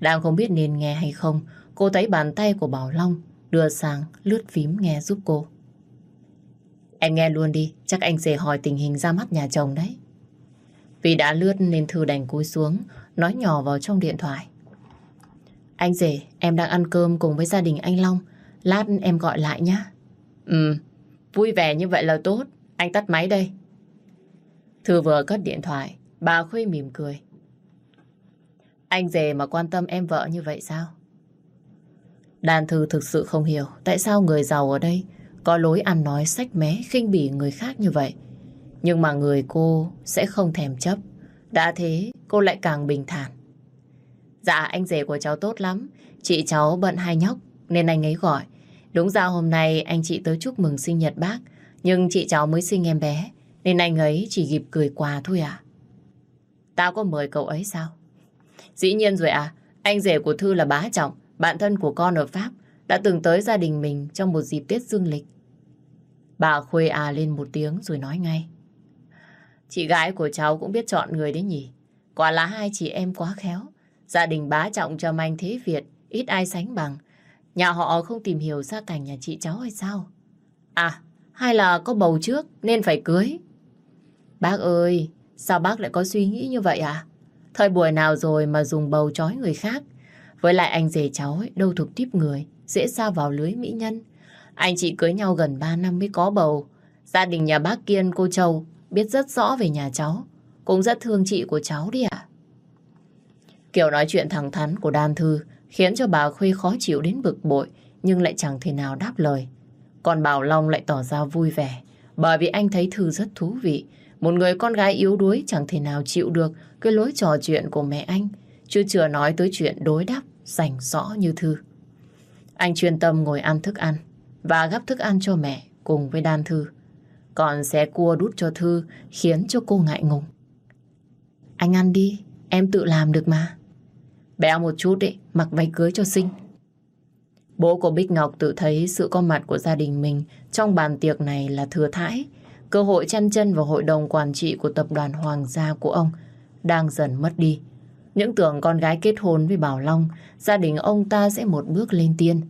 Đang không biết nên nghe hay không, cô thấy bàn tay của Bảo Long đưa sang lướt phím nghe giúp cô. Em nghe luôn đi, chắc anh sẽ hỏi tình hình ra mắt nhà chồng đấy. Vì đã lướt nên Thư đành cúi xuống, nói nhỏ vào trong điện thoại. Anh rể, em đang ăn cơm cùng với gia đình anh Long. Lát em gọi lại nhé. Ừ, vui vẻ như vậy là tốt. Anh tắt máy đây. Thư vừa cất điện thoại, bà Khuê mỉm cười. Anh rể mà quan tâm em vợ như vậy sao? Đàn Thư thực sự không hiểu tại sao người giàu ở đây có lối ăn nói sách mé khinh bỉ người khác như vậy. Nhưng mà người cô sẽ không thèm chấp. Đã thế, cô lại càng bình thản. Dạ, anh rể của cháu tốt lắm. Chị cháu bận hai nhóc, nên anh ấy gọi. Đúng ra hôm nay anh chị tới chúc mừng sinh nhật bác. Nhưng chị cháu mới sinh em bé, nên anh ấy chỉ kịp cười quà thôi à. Tao có mời cậu ấy sao? Dĩ nhiên rồi à, anh rể của Thư là bá trọng, bạn thân của con ở Pháp, đã từng tới gia đình mình trong một dịp Tết dương lịch. Bà Khuê à lên một tiếng rồi nói ngay. Chị gái của cháu cũng biết chọn người đấy nhỉ. Quả là hai chị em quá khéo. Gia đình bá trọng cho anh thế Việt, ít ai sánh bằng. Nhà họ không tìm hiểu gia cảnh nhà chị cháu hay sao? À, hay là có bầu trước nên phải cưới? Bác ơi, sao bác lại có suy nghĩ như vậy à? Thời buổi nào rồi mà dùng bầu chói người khác? Với lại anh rể cháu ấy, đâu thuộc tiếp người, dễ xa vào lưới mỹ nhân. Anh chị cưới nhau gần 3 năm mới có bầu. Gia đình nhà bác Kiên, cô Châu biết rất rõ về nhà cháu. Cũng rất thương chị của cháu đi ạ. Kiểu nói chuyện thẳng thắn của Đan Thư khiến cho bà Khuê khó chịu đến bực bội nhưng lại chẳng thể nào đáp lời. Còn Bảo Long lại tỏ ra vui vẻ bởi vì anh thấy Thư rất thú vị. Một người con gái yếu đuối chẳng thể nào chịu được cái lối trò chuyện của mẹ anh chứ chưa nói tới chuyện đối đáp rành rõ như Thư. Anh chuyên tâm ngồi ăn thức ăn và gắp thức ăn cho mẹ cùng với Đan Thư. Còn xé cua đút cho Thư khiến cho cô ngại ngùng. Anh ăn đi, em tự làm được mà. Béo một chút ấy, mặc váy cưới cho xinh. Bố của Bích Ngọc tự thấy sự có mặt của gia đình mình trong bàn tiệc này là thừa thãi. Cơ hội chăn chân vào hội đồng quản trị của tập đoàn Hoàng gia của ông đang dần mất đi. Những tưởng con gái kết hôn với Bảo Long, gia đình ông ta sẽ một bước lên tiên.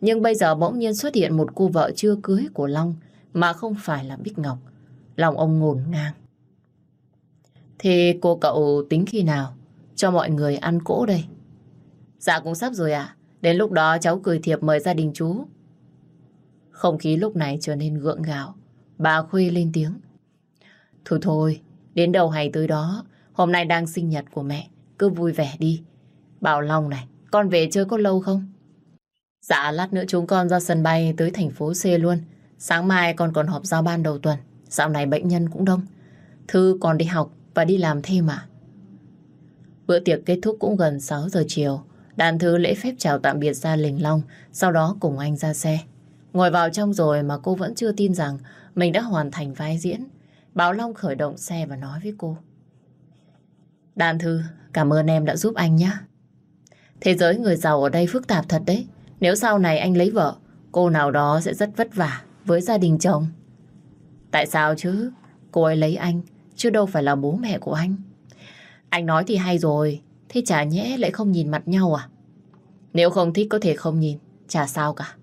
Nhưng bây giờ bỗng nhiên xuất hiện một cô vợ chưa cưới của Long mà không phải là Bích Ngọc. Lòng ông ngổn ngang. Thì cô cậu tính khi nào cho mọi người ăn cỗ đây? Dạ cũng sắp rồi ạ. Đến lúc đó cháu cười thiệp mời gia đình chú. Không khí lúc này trở nên gượng gạo. Bà Khuê lên tiếng. Thôi thôi, đến đầu hay tới đó. Hôm nay đang sinh nhật của mẹ. Cứ vui vẻ đi. Bảo Long này, con về chơi có lâu không? Dạ, lát nữa chúng con ra sân bay tới thành phố C luôn. Sáng mai con còn họp giao ban đầu tuần. Dạo này bệnh nhân cũng đông. Thư còn đi học và đi làm thêm mà. Bữa tiệc kết thúc cũng gần 6 giờ chiều. Đàn Thư lễ phép chào tạm biệt ra Lình Long, sau đó cùng anh ra xe. Ngồi vào trong rồi mà cô vẫn chưa tin rằng mình đã hoàn thành vai diễn. Bảo Long khởi động xe và nói với cô. Đan Thư, cảm ơn em đã giúp anh nhé. Thế giới người giàu ở đây phức tạp thật đấy. Nếu sau này anh lấy vợ, cô nào đó sẽ rất vất vả với gia đình chồng. Tại sao chứ? Cô ấy lấy anh, chứ đâu phải là bố mẹ của anh. Anh nói thì hay rồi, thế chả nhẽ lại không nhìn mặt nhau à? Nếu không thích có thể không nhìn, chả sao cả.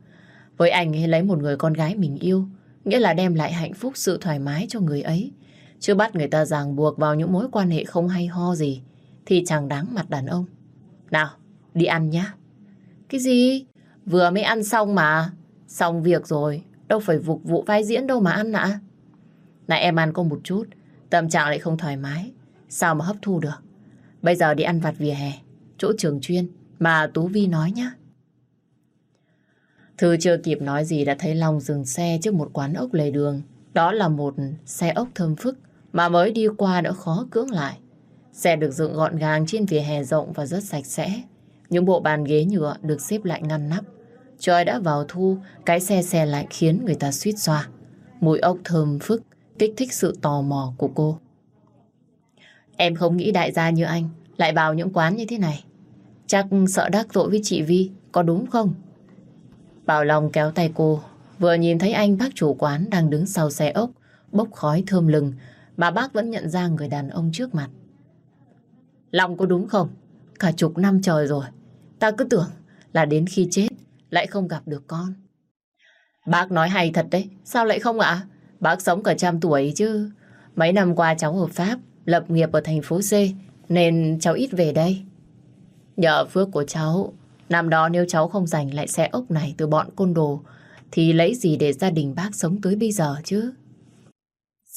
Với anh ấy lấy một người con gái mình yêu, nghĩa là đem lại hạnh phúc sự thoải mái cho người ấy. Chứ bắt người ta ràng buộc vào những mối quan hệ không hay ho gì, thì chẳng đáng mặt đàn ông. Nào, đi ăn nhá. Cái gì? Vừa mới ăn xong mà. Xong việc rồi, đâu phải phục vụ vai diễn đâu mà ăn ạ. Này em ăn có một chút, tâm trạng lại không thoải mái. Sao mà hấp thu được? Bây giờ đi ăn vặt vỉa hè, chỗ trường chuyên mà Tú Vi nói nhá. Thư chưa kịp nói gì đã thấy Long dừng xe trước một quán ốc lề đường. Đó là một xe ốc thơm phức mà mới đi qua đã khó cưỡng lại. Xe được dựng gọn gàng trên vỉa hè rộng và rất sạch sẽ. Những bộ bàn ghế nhựa được xếp lại ngăn nắp. Trời đã vào thu, cái xe xe lại khiến người ta suýt xoa. Mùi ốc thơm phức kích thích sự tò mò của cô. Em không nghĩ đại gia như anh lại vào những quán như thế này. Chắc sợ đắc tội với chị Vi, có đúng không? Bảo Long kéo tay cô, vừa nhìn thấy anh bác chủ quán đang đứng sau xe ốc, bốc khói thơm lừng, mà bác vẫn nhận ra người đàn ông trước mặt. lòng có đúng không? Cả chục năm trời rồi, ta cứ tưởng là đến khi chết lại không gặp được con. Bác nói hay thật đấy, sao lại không ạ? Bác sống cả trăm tuổi chứ. Mấy năm qua cháu ở Pháp, lập nghiệp ở thành phố C, nên cháu ít về đây. Nhờ phước của cháu, năm đó nếu cháu không giành lại xe ốc này từ bọn côn đồ, thì lấy gì để gia đình bác sống tới bây giờ chứ?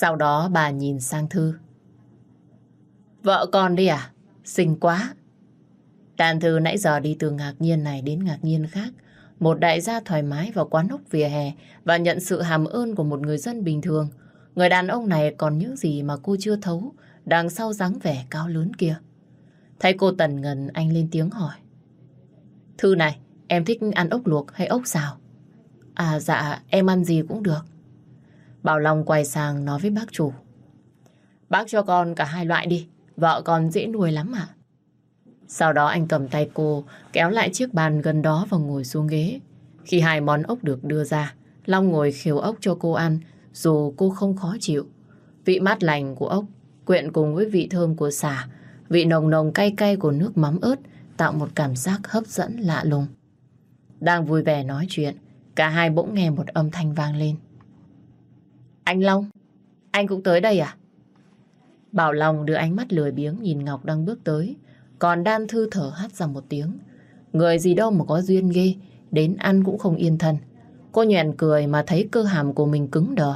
Sau đó bà nhìn sang Thư. Vợ con đi à? Xinh quá. Đàn Thư nãy giờ đi từ ngạc nhiên này đến ngạc nhiên khác. Một đại gia thoải mái vào quán ốc vỉa hè và nhận sự hàm ơn của một người dân bình thường. Người đàn ông này còn những gì mà cô chưa thấu đằng sau dáng vẻ cao lớn kia. Thấy cô tần ngần anh lên tiếng hỏi. Thư này, em thích ăn ốc luộc hay ốc xào? À dạ, em ăn gì cũng được. Bảo Long quay sang nói với bác chủ. Bác cho con cả hai loại đi, vợ con dễ nuôi lắm ạ. Sau đó anh cầm tay cô, kéo lại chiếc bàn gần đó và ngồi xuống ghế. Khi hai món ốc được đưa ra, Long ngồi khiêu ốc cho cô ăn, dù cô không khó chịu. Vị mát lành của ốc quyện cùng với vị thơm của xả, vị nồng nồng cay cay của nước mắm ớt tạo một cảm giác hấp dẫn lạ lùng. Đang vui vẻ nói chuyện, cả hai bỗng nghe một âm thanh vang lên. Anh Long, anh cũng tới đây à? Bảo Long đưa ánh mắt lười biếng nhìn Ngọc đang bước tới, còn Đan Thư thở hắt ra một tiếng. Người gì đâu mà có duyên ghê, đến ăn cũng không yên thân. Cô nhoèn cười mà thấy cơ hàm của mình cứng đờ.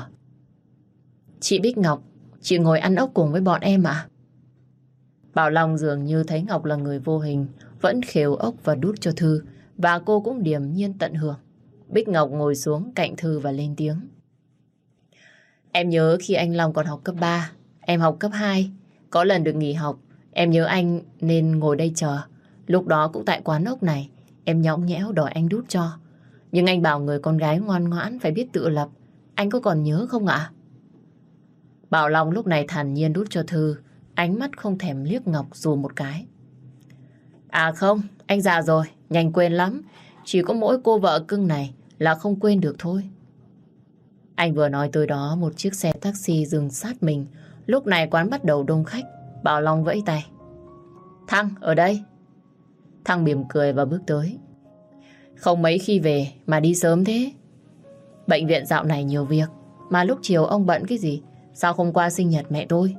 Chị Bích Ngọc Chị ngồi ăn ốc cùng với bọn em à? Bảo Long dường như thấy Ngọc là người vô hình, vẫn khều ốc và đút cho Thư, và cô cũng điềm nhiên tận hưởng. Bích Ngọc ngồi xuống cạnh Thư và lên tiếng. Em nhớ khi anh Long còn học cấp 3, em học cấp 2. Có lần được nghỉ học, em nhớ anh nên ngồi đây chờ. Lúc đó cũng tại quán ốc này, em nhõng nhẽo đòi anh đút cho. Nhưng anh bảo người con gái ngoan ngoãn phải biết tự lập. Anh có còn nhớ không ạ? Bảo Long lúc này thản nhiên đút cho Thư, ánh mắt không thèm liếc Ngọc dù một cái. À không, anh già rồi, nhanh quên lắm. Chỉ có mỗi cô vợ cưng này là không quên được thôi. Anh vừa nói tới đó một chiếc xe taxi dừng sát mình. Lúc này quán bắt đầu đông khách. Bảo Long vẫy tay. Thăng, ở đây. Thăng mỉm cười và bước tới. Không mấy khi về mà đi sớm thế. Bệnh viện dạo này nhiều việc. Mà lúc chiều ông bận cái gì? Sao không qua sinh nhật mẹ tôi?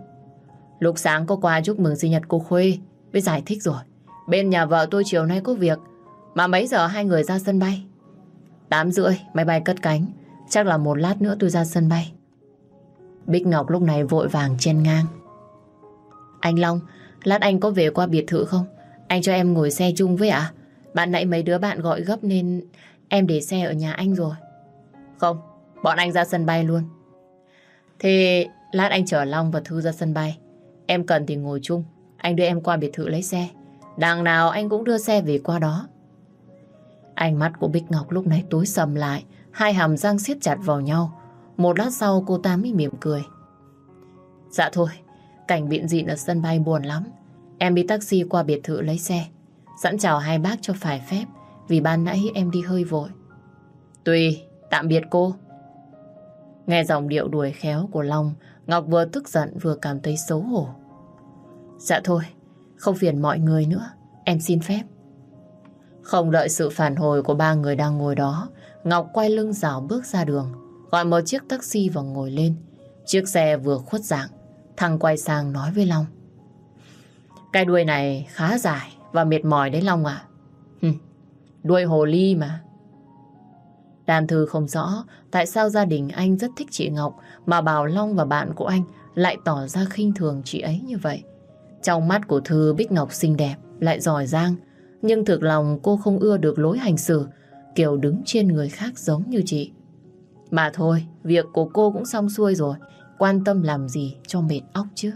Lúc sáng có qua chúc mừng sinh nhật cô Khuê. Với giải thích rồi. Bên nhà vợ tôi chiều nay có việc. Mà mấy giờ hai người ra sân bay? Tám rưỡi máy bay cất cánh. Chắc là một lát nữa tôi ra sân bay. Bích Ngọc lúc này vội vàng chen ngang. Anh Long, lát anh có về qua biệt thự không? Anh cho em ngồi xe chung với ạ. Bạn nãy mấy đứa bạn gọi gấp nên em để xe ở nhà anh rồi. Không, bọn anh ra sân bay luôn. Thế lát anh chở Long và Thư ra sân bay. Em cần thì ngồi chung. Anh đưa em qua biệt thự lấy xe. Đằng nào anh cũng đưa xe về qua đó. Ánh mắt của Bích Ngọc lúc này tối sầm lại. Hai hàm răng siết chặt vào nhau. Một lát sau cô ta mới mỉm cười. Dạ thôi, cảnh biện dịn ở sân bay buồn lắm. Em đi taxi qua biệt thự lấy xe. Sẵn chào hai bác cho phải phép vì ban nãy em đi hơi vội. Tùy, tạm biệt cô. Nghe dòng điệu đuổi khéo của Long, Ngọc vừa tức giận vừa cảm thấy xấu hổ. Dạ thôi, không phiền mọi người nữa, em xin phép. Không đợi sự phản hồi của ba người đang ngồi đó, Ngọc quay lưng rào bước ra đường, gọi một chiếc taxi và ngồi lên. Chiếc xe vừa khuất dạng, thằng quay sang nói với Long. Cái đuôi này khá dài và mệt mỏi đấy Long à. đuôi hồ ly mà. Đàn thư không rõ tại sao gia đình anh rất thích chị Ngọc mà Bảo Long và bạn của anh lại tỏ ra khinh thường chị ấy như vậy. Trong mắt của Thư Bích Ngọc xinh đẹp, lại giỏi giang, nhưng thực lòng cô không ưa được lối hành xử kiều đứng trên người khác giống như chị. Mà thôi, việc của cô cũng xong xuôi rồi, quan tâm làm gì cho mệt óc chứ.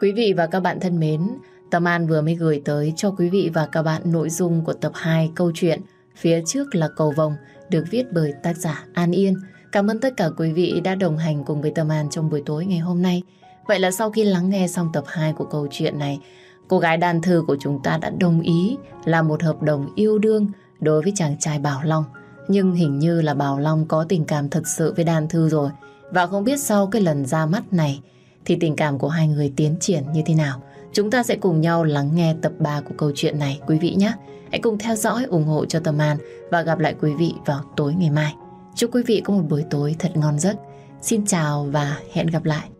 Quý vị và các bạn thân mến, Tâm An vừa mới gửi tới cho quý vị và các bạn nội dung của tập 2 câu chuyện Phía trước là cầu vồng được viết bởi tác giả An Yên. Cảm ơn tất cả quý vị đã đồng hành cùng với Tâm An trong buổi tối ngày hôm nay. Vậy là sau khi lắng nghe xong tập 2 của câu chuyện này, cô gái đàn thư của chúng ta đã đồng ý là một hợp đồng yêu đương đối với chàng trai Bảo Long. Nhưng hình như là Bảo Long có tình cảm thật sự với đàn thư rồi. Và không biết sau cái lần ra mắt này thì tình cảm của hai người tiến triển như thế nào. Chúng ta sẽ cùng nhau lắng nghe tập 3 của câu chuyện này quý vị nhé. Hãy cùng theo dõi, ủng hộ cho Tâm An và gặp lại quý vị vào tối ngày mai. Chúc quý vị có một buổi tối thật ngon giấc. Xin chào và hẹn gặp lại.